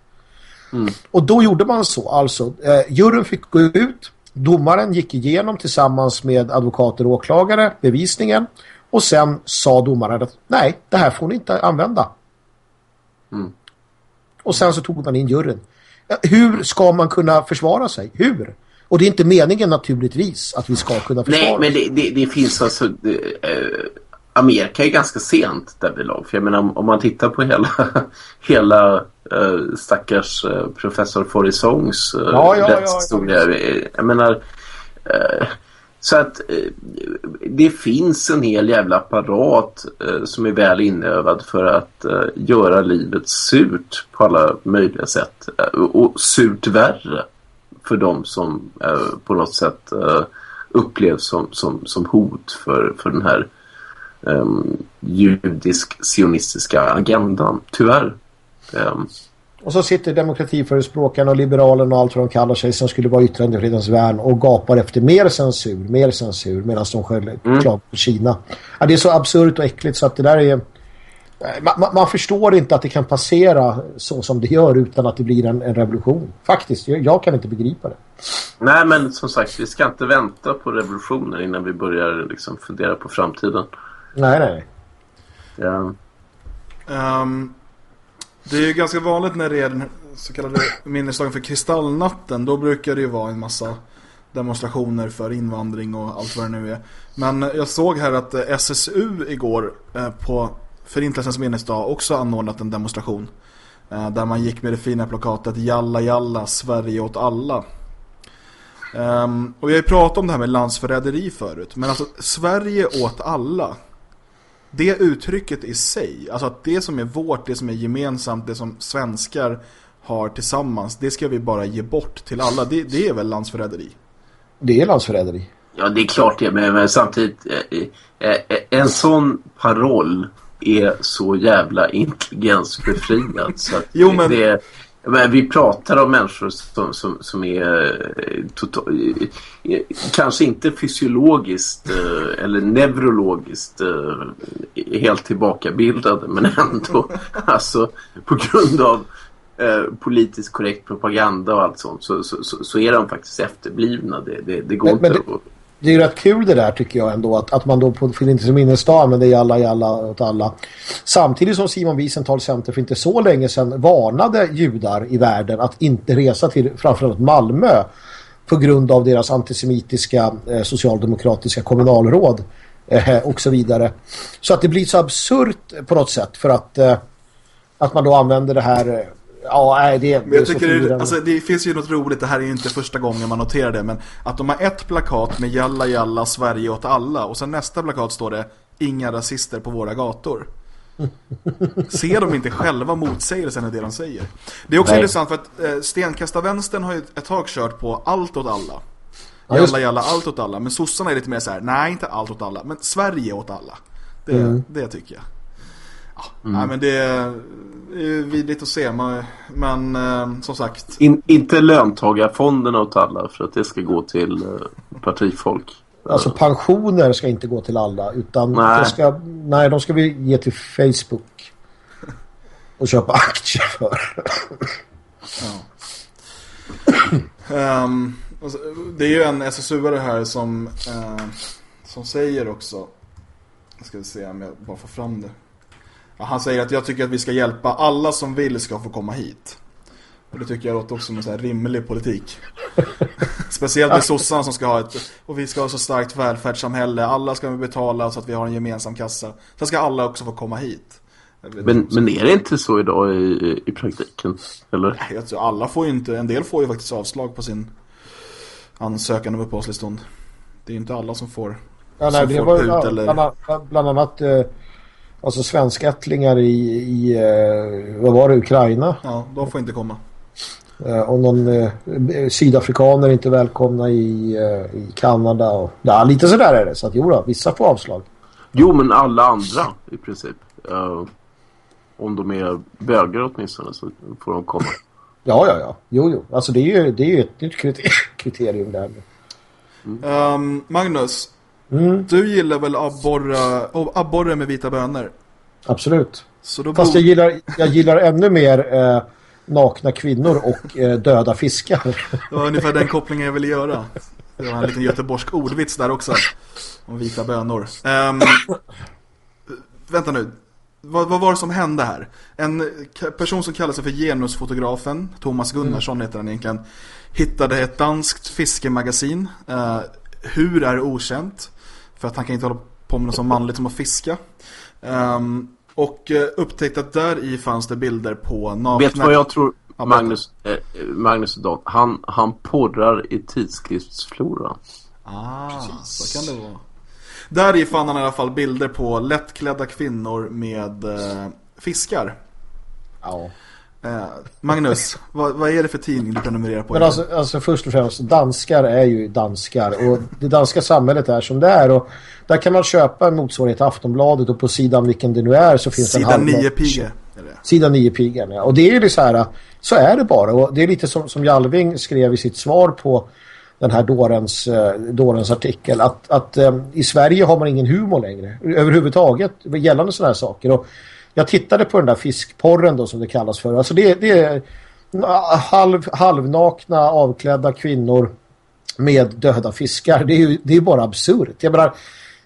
Mm. Och då gjorde man så. Alltså, eh, juryn fick gå ut. Domaren gick igenom tillsammans med advokater och åklagare bevisningen. Och sen sa domaren att nej, det här får ni inte använda. Mm. Och sen så tog man in juryn. Hur ska man kunna försvara sig? Hur? Och det är inte meningen naturligtvis att vi ska kunna försvara Nej, men det, det, det finns alltså... Det, eh, Amerika är ganska sent där vid lag. För jag menar, om, om man tittar på hela, hela uh, stackars uh, professor Forisongs uh, ja, ja, rättshistoria. Ja, jag menar, uh, så att eh, det finns en hel jävla apparat eh, som är väl inövad för att eh, göra livet surt på alla möjliga sätt. och surt värre för de som på något sätt upplevs som, som, som hot för, för den här um, judisk-sionistiska agendan, tyvärr. Um, och så sitter demokratiförespråkarna och liberalen och allt vad de kallar sig som skulle vara yttrandefrihetens värn och gapar efter mer censur, mer censur medan de själva mm. klagar på Kina. Ja, det är så absurt och äckligt så att det där är... Man, man, förstår inte att det kan passera så som det gör utan att det blir en, en revolution. Faktiskt, jag, jag, kan inte begripa det. Nej, men som sagt, vi ska inte vänta på revolutionen innan vi börjar liksom fundera på framtiden. Nej, nej. Ja. Um, det är ju ganska vanligt när det är den så kallade minnesdagen för kristallnatten. Då brukar det ju vara en massa demonstrationer för invandring och allt vad det nu är. Men jag såg här att eh, SSU igår eh, på Förintelsens minnesdag också anordnat en demonstration. Eh, där man gick med det fina plakatet Jalla jalla, Sverige åt alla. Ehm, och vi har ju pratat om det här med landsförräderi förut. Men alltså Sverige åt alla det uttrycket i sig, alltså att det som är vårt, det som är gemensamt, det som svenskar har tillsammans, det ska vi bara ge bort till alla. Det, det är väl landsförräderi? Det är landsförräderi. Ja, det är klart det, men, men samtidigt eh, eh, eh en sån paroll är så jävla intelligensbefriad så att jo, men... det, men vi pratar om människor som, som, som är eh, total, eh, kanske inte fysiologiskt eh, eller neurologiskt helt tillbakabildade men ändå alltså på grund av politiskt korrekt propaganda och allt sånt så, så, så, så är de faktiskt efterblivna. Det, det, det går men, inte men att det det är rätt kul det där tycker jag ändå att, att man då på Förintelsen minnesdag använder jalla jalla åt alla. Samtidigt som Simon Wiesenthal Center för inte så länge sedan varnade judar i världen att inte resa till framförallt Malmö på grund av deras antisemitiska eh, socialdemokratiska kommunalråd eh, och så vidare. Så att det blir så absurt på något sätt för att, eh, att man då använder det här eh, Ja, nej, det, men jag tycker det, alltså, det finns ju något roligt, det här är ju inte första gången man noterar det, men att de har ett plakat med Jalla Jalla, Sverige åt alla, och sen nästa plakat står det Inga rasister på våra gator. Ser de inte själva motsägelsen i det de säger? Det är också nej. intressant för att eh, Stenkastarvänstern har ju ett tag kört på allt åt alla. Jalla Jalla, allt åt alla. Men sossarna är lite mer så här, nej inte allt åt alla, men Sverige åt alla. Det, mm. det tycker jag. Ja, mm. nej, men det är vidrigt att se. Men, men eh, som sagt. In, inte löntagarfonderna åt alla för att det ska gå till eh, partifolk. Alltså pensioner ska inte gå till alla utan nej. Ska, nej, de ska vi ge till Facebook och köpa aktier för. ja. um, det är ju en SSU-are här som, uh, som säger också jag ska se om jag bara får fram det. Han säger att jag tycker att vi ska hjälpa alla som vill ska få komma hit. Och det tycker jag låter också som en så här rimlig politik. Speciellt med sossarna som ska ha ett och vi ska ha så starkt välfärdssamhälle. Alla ska betala så att vi har en gemensam kassa. Sen ska alla också få komma hit. Men, men är det inte så idag i, i praktiken? Eller? Nej, jag tror alla får ju inte, en del får ju faktiskt avslag på sin ansökan om uppehållstillstånd. Det är inte alla som får, ja, nej, som det får var, ut eller... Bland, bland annat eh, Alltså svenskättlingar i, i eh, vad var det, Ukraina? Ja, de får inte komma. Eh, och någon eh, sydafrikaner är inte välkomna i, eh, i Kanada. Och, ja, lite sådär är det. Så att jo då, vissa får avslag. Jo, men alla andra i princip. Uh, om de är bögar åtminstone så får de komma. Ja, ja, ja. Jo, jo. Alltså det är ju, det är ju ett nytt kriterium där. Mm. Um, Magnus, Mm. Du gillar väl abborre, abborre med vita bönor? Absolut. Fast jag gillar, jag gillar ännu mer eh, nakna kvinnor och eh, döda fiskar. Det var ungefär den kopplingen jag ville göra. Det var en liten göteborgsk ordvits där också. Om vita bönor. Um, vänta nu. Vad, vad, var det som hände här? En person som kallar sig för genusfotografen, Thomas Gunnarsson mm. heter han egentligen, hittade ett danskt fiskemagasin. Uh, hur är okänt? För att han kan inte hålla på med något så manligt som att fiska. Um, och uh, upptäckte att där i fanns det bilder på nakna... Vet du vad jag tror, Magnus, eh, Magnus Don, han, han porrar i tidskriftsflora. Ah, Precis. så kan det vara. Där i fann han i alla fall bilder på lättklädda kvinnor med uh, fiskar. Ja. Eh, Magnus, vad, vad, är det för tidning du prenumererar på? Men alltså, alltså, först och främst, danskar är ju danskar och det danska samhället är som det är och där kan man köpa en motsvarighet till Aftonbladet och på sidan vilken det nu är så finns sidan en halv 9 pige. Sida 9 pigan, ja. Och det är ju så här, så är det bara. Och det är lite som, som Jalving skrev i sitt svar på den här dårens, eh, dårens artikel. Att, att eh, i Sverige har man ingen humor längre. Överhuvudtaget gällande sådana här saker. Och jag tittade på den där fiskporren då som det kallas för. Alltså det, det är halv, halvnakna avklädda kvinnor med döda fiskar. Det är ju det är bara absurt. Jag menar,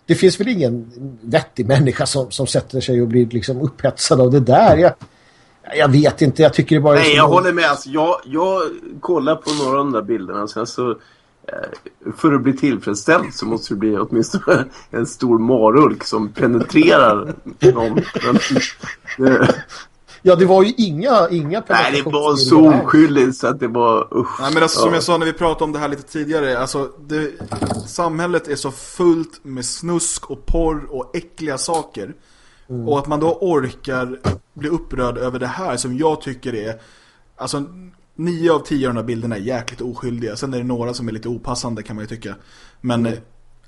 det finns väl ingen vettig människa som, som sätter sig och blir liksom upphetsad av det där. Jag, jag vet inte, jag tycker det bara... Nej, jag håller med. Alltså, jag, jag kollar på några av de där bilderna. Sen så, för att bli tillfredsställd så måste det bli åtminstone en stor marulk som penetrerar någon. Men, Ja, det var ju inga, inga Nej, det var så oskyldigt så att det var usch. Nej, men alltså, som jag sa när vi pratade om det här lite tidigare, alltså det, samhället är så fullt med snusk och porr och äckliga saker. Mm. Och att man då orkar bli upprörd över det här som jag tycker är, alltså nio av tio av de här bilderna är jäkligt oskyldiga. Sen är det några som är lite opassande kan man ju tycka. Men mm.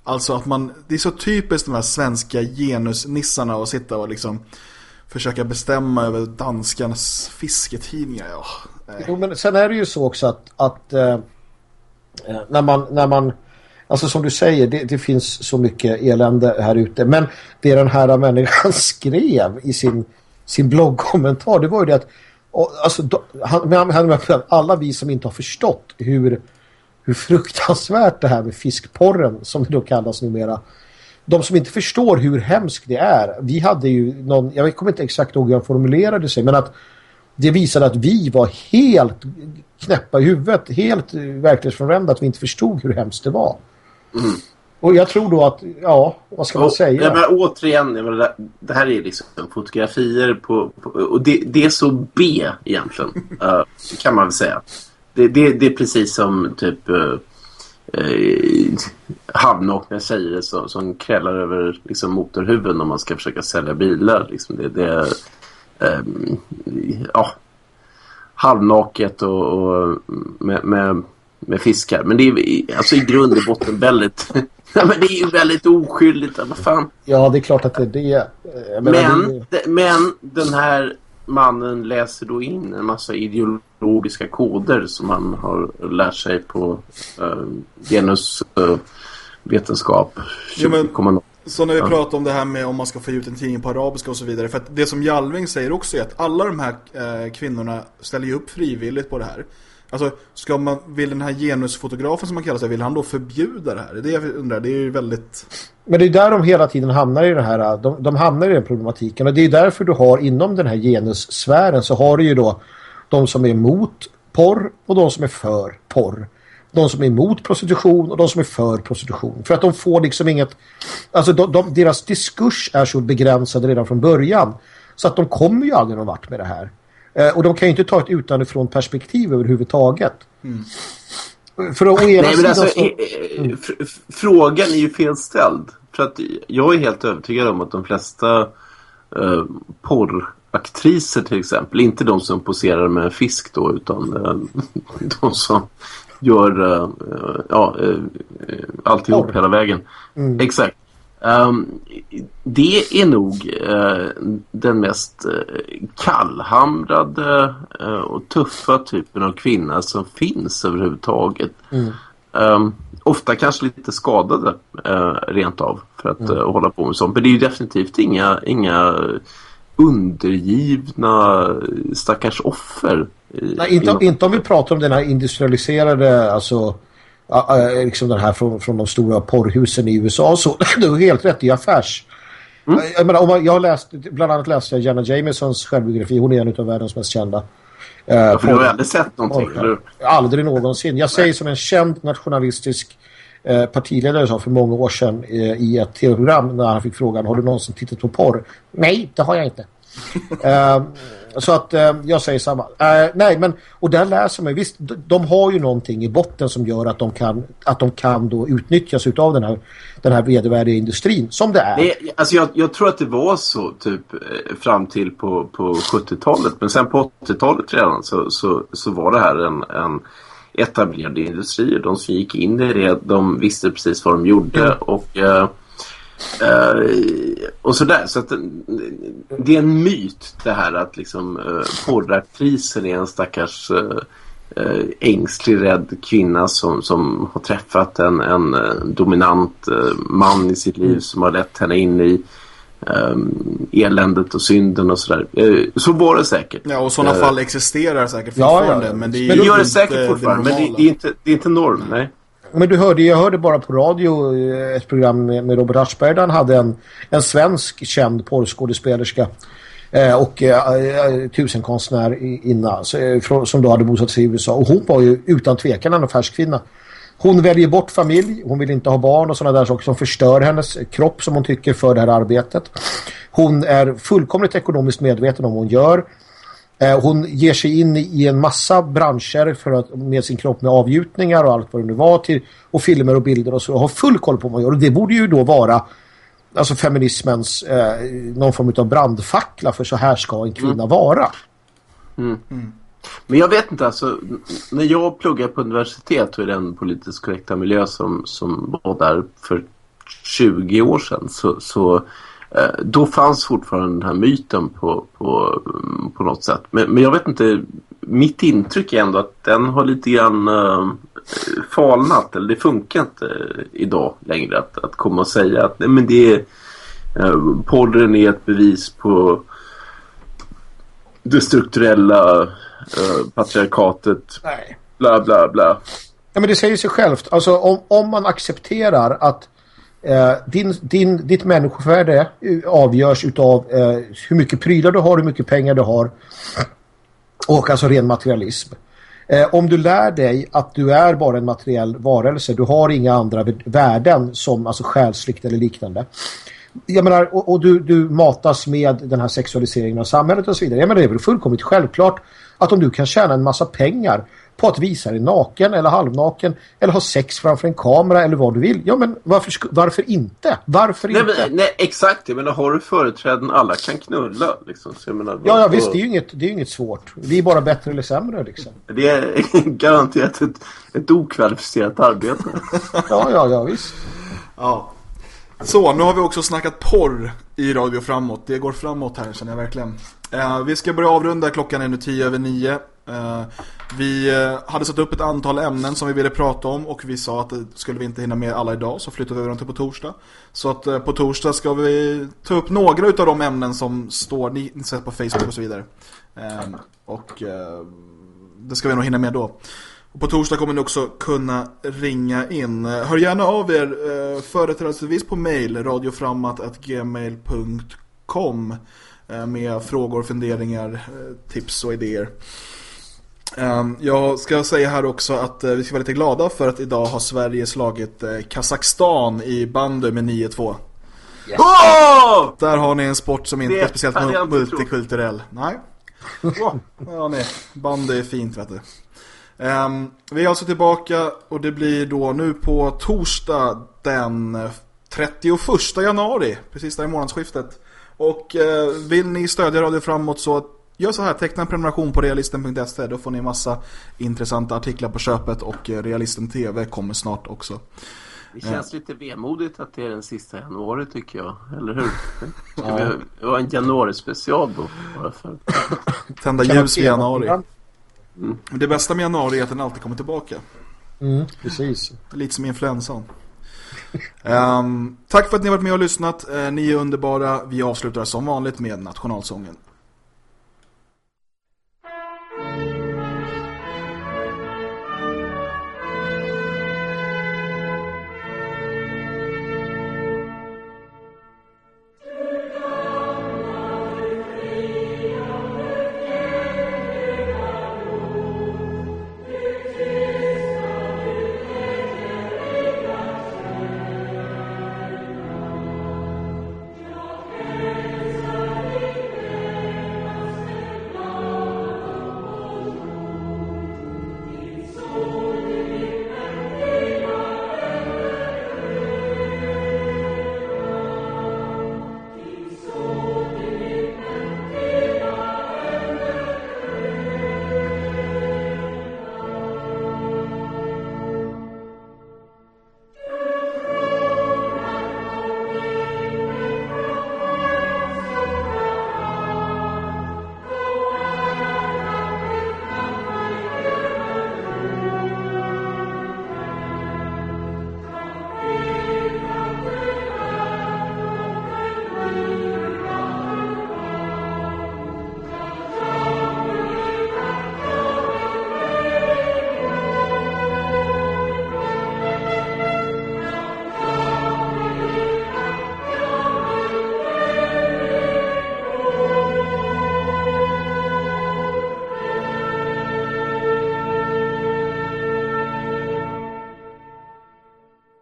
alltså att man, det är så typiskt de här svenska genusnissarna att sitta och liksom försöka bestämma över danskarnas fisketidningar. Ja, jo, men sen är det ju så också att, att eh, eh, när, man, när man alltså som du säger, det, det, finns så mycket elände här ute. Men det den här människan skrev i sin, sin bloggkommentar, det var ju det att och, alltså, då, han, han, alla vi som inte har förstått hur, hur fruktansvärt det här med fiskporren, som det då kallas numera, de som inte förstår hur hemskt det är. Vi hade ju någon, jag kommer inte exakt ihåg hur han formulerade sig, men att det visade att vi var helt knäppa i huvudet, helt eh, verklighetsfrånvända, att vi inte förstod hur hemskt det var. Mm. Och jag tror då att, ja, vad ska man och, säga? Men återigen, det, det här är liksom fotografier på, på och det, det, är så B egentligen, uh, kan man väl säga. Det, det, det är precis som typ... Uh, eh, halvnakna tjejer som, som krällar över liksom, motorhuven om man ska försöka sälja bilar. Liksom. Det, det eh, ja, halvnaket och, och med, med, med, fiskar. Men det är alltså i grund och botten väldigt... Nej, men det är ju väldigt oskyldigt. Vad fan? Ja, det är klart att det är det. Men, det... men den här mannen läser då in en massa ideologiska koder som han har lärt sig på uh, genusvetenskap. Uh, ja, så när vi ja. pratar om det här med om man ska få ut en tidning på arabiska och så vidare. För att det som Jalving säger också är att alla de här eh, kvinnorna ställer ju upp frivilligt på det här. Alltså, ska man, vill den här genusfotografen som man kallar sig, vill han då förbjuda det här? Det är det jag undrar, det är ju väldigt... Men det är där de hela tiden hamnar i den här, de, de hamnar i den problematiken. Och det är därför du har inom den här genussfären så har du ju då de som är emot porr och de som är för porr. De som är emot prostitution och de som är för prostitution. För att de får liksom inget... Alltså de, de, deras diskurs är så begränsad redan från början. Så att de kommer ju aldrig någon vart med det här. Eh, och de kan ju inte ta ett utanifrån perspektiv överhuvudtaget. Mm. För att Nej, men alltså, så... mm. Frågan är ju felställd. För att jag är helt övertygad om att de flesta eh, porraktriser till exempel, inte de som poserar med en fisk då, utan eh, de som gör eh, ja, eh, alltihop Porr. hela vägen. Mm. Exakt. Um, det är nog uh, den mest uh, kallhamrade uh, och tuffa typen av kvinna som finns överhuvudtaget. Mm. Um, ofta kanske lite skadade rent av för att mm. hålla på med sånt. Men det är ju definitivt inga, inga undergivna stackars offer. Nej, inte, inte om vi pratar om den här industrialiserade alltså liksom den här från, från de stora porrhusen i USA så. Du har helt rätt i affärs. Mm. jag, menar, om man, jag har läst bland annat läste jag Jenna Jamesons självbiografi. Hon är en av världens mest kända eh, ja, för du har aldrig sett någonting eller? aldrig någonsin. Jag säger som en känd nationalistisk eh, partiledare sa för många år sedan eh, i ett tv-program när han fick frågan har du någonsin tittat på porr? Nej, det har jag inte. Uh, så att uh, jag säger samma. Uh, nej, men och där läser man visst, de har ju någonting i botten som gör att de kan att de kan då utnyttjas av den här den här vedervärdiga industrin som det är. Nej, alltså jag, jag, tror att det var så typ fram till på, på 70-talet men sen på 80-talet redan så, så, så var det här en, en etablerade industrier. De som gick in i det, de visste precis vad de gjorde mm. och Uh, och sådär. Så att det är en myt det här att liksom uh, porraktrisen är en stackars uh, uh, ängslig, rädd kvinna som, som har träffat en, en dominant man i sitt liv som har lett henne in i um, eländet och synden och sådär. Uh, så var det säkert. Ja, och sådana uh, fall existerar säkert fortfarande. Ja, ja. Men det, är det gör det säkert fortfarande, det men det, det, är inte, det är inte norm, nej. Men du hörde, jag hörde bara på radio eh, ett program med, med Robert Aschberg där han hade en, en svensk känd porrskådespelerska eh, och eh, eh tusenkonstnär innan så, eh, som då hade bosatt sig i USA. Och hon var ju utan tvekan en affärskvinna. Hon väljer bort familj, hon vill inte ha barn och sådana där saker som förstör hennes kropp som hon tycker för det här arbetet. Hon är fullkomligt ekonomiskt medveten om vad hon gör. Eh, hon ger sig in i en massa branscher för att, med sin kropp med avgjutningar och allt vad det nu var till, och filmer och bilder och så. Och har full koll på vad hon gör. Och det borde ju då vara alltså feminismens eh, någon form av brandfackla för så här ska en kvinna mm. vara. Mm. Mm. Men jag vet inte, alltså, när jag pluggade på universitet och i den politiskt korrekta miljö som, som var där för 20 år sedan så, så då fanns fortfarande den här myten på, på, på något sätt. Men, men jag vet inte, mitt intryck är ändå att den har lite grann uh, falnat, eller det funkar inte idag längre att, att komma och säga att nej, men det är, uh, porren är ett bevis på det strukturella uh, patriarkatet. Nej. Bla bla bla. Ja, men det säger sig självt. Alltså om, om man accepterar att eh, din, din, ditt människovärde eh, avgörs utav eh, hur mycket prylar du har, hur mycket pengar du har och alltså ren materialism. Eh, om du lär dig att du är bara en materiell varelse, du har inga andra värden som alltså själsligt eller liknande jag menar, och, och, du, du matas med den här sexualiseringen av samhället och så vidare. Jag menar, det är väl fullkomligt självklart att om du kan tjäna en massa pengar på att visa dig naken eller halvnaken eller ha sex framför en kamera eller vad du vill. Ja, men varför, varför inte? Varför nej, inte? Men, nej, exakt. Jag menar, har du företräden alla kan knulla. Liksom. Så jag menar, ja, ja, visst. Det är ju inget, det är inget svårt. Vi är bara bättre eller sämre. Liksom. Det är garanterat ett, ett okvalificerat arbete. ja, ja, ja, visst. Ja. Så, nu har vi också snackat porr i Radio Framåt. Det går framåt här känner jag verkligen. Eh, vi ska börja avrunda, klockan är nu tio över nio. Eh, vi eh, hade satt upp ett antal ämnen som vi ville prata om och vi sa att det skulle vi inte hinna med alla idag så flyttade vi över dem till på torsdag. Så att eh, på torsdag ska vi ta upp några av de ämnen som står, ni, ni sett på Facebook och så vidare. Eh, och eh, det ska vi nog hinna med då. Och på torsdag kommer ni också kunna ringa in. Eh, hör gärna av er eh, företrädesvis på mail radioframmat.gmail.com med frågor, funderingar, eh, tips och idéer. Ehm, jag ska säga här också att vi ska vara lite glada för att idag har Sverige slagit Kazakstan i bandy med 9-2. Yes. Oh! Där har ni en sport som inte är speciellt multikulturell. Nej. ja, nej. Bandy är fint, vet du. Um, vi är alltså tillbaka och det blir då nu på torsdag den 31 januari, precis där i månadsskiftet. Och uh, vill ni stödja Radio Framåt så gör så här, teckna en prenumeration på realisten.se, då får ni massa intressanta artiklar på köpet och uh, Realisten TV kommer snart också. Det känns lite vemodigt att det är den sista januari tycker jag, eller hur? Ska vi ha en januari special då? Bara för... Tända ljus i januari. Mm. Det bästa med januari är att den alltid kommer tillbaka. Mm, precis. Lite som influensan um, tack för att ni har varit med och lyssnat. Uh, ni är underbara. Vi avslutar som vanligt med nationalsången.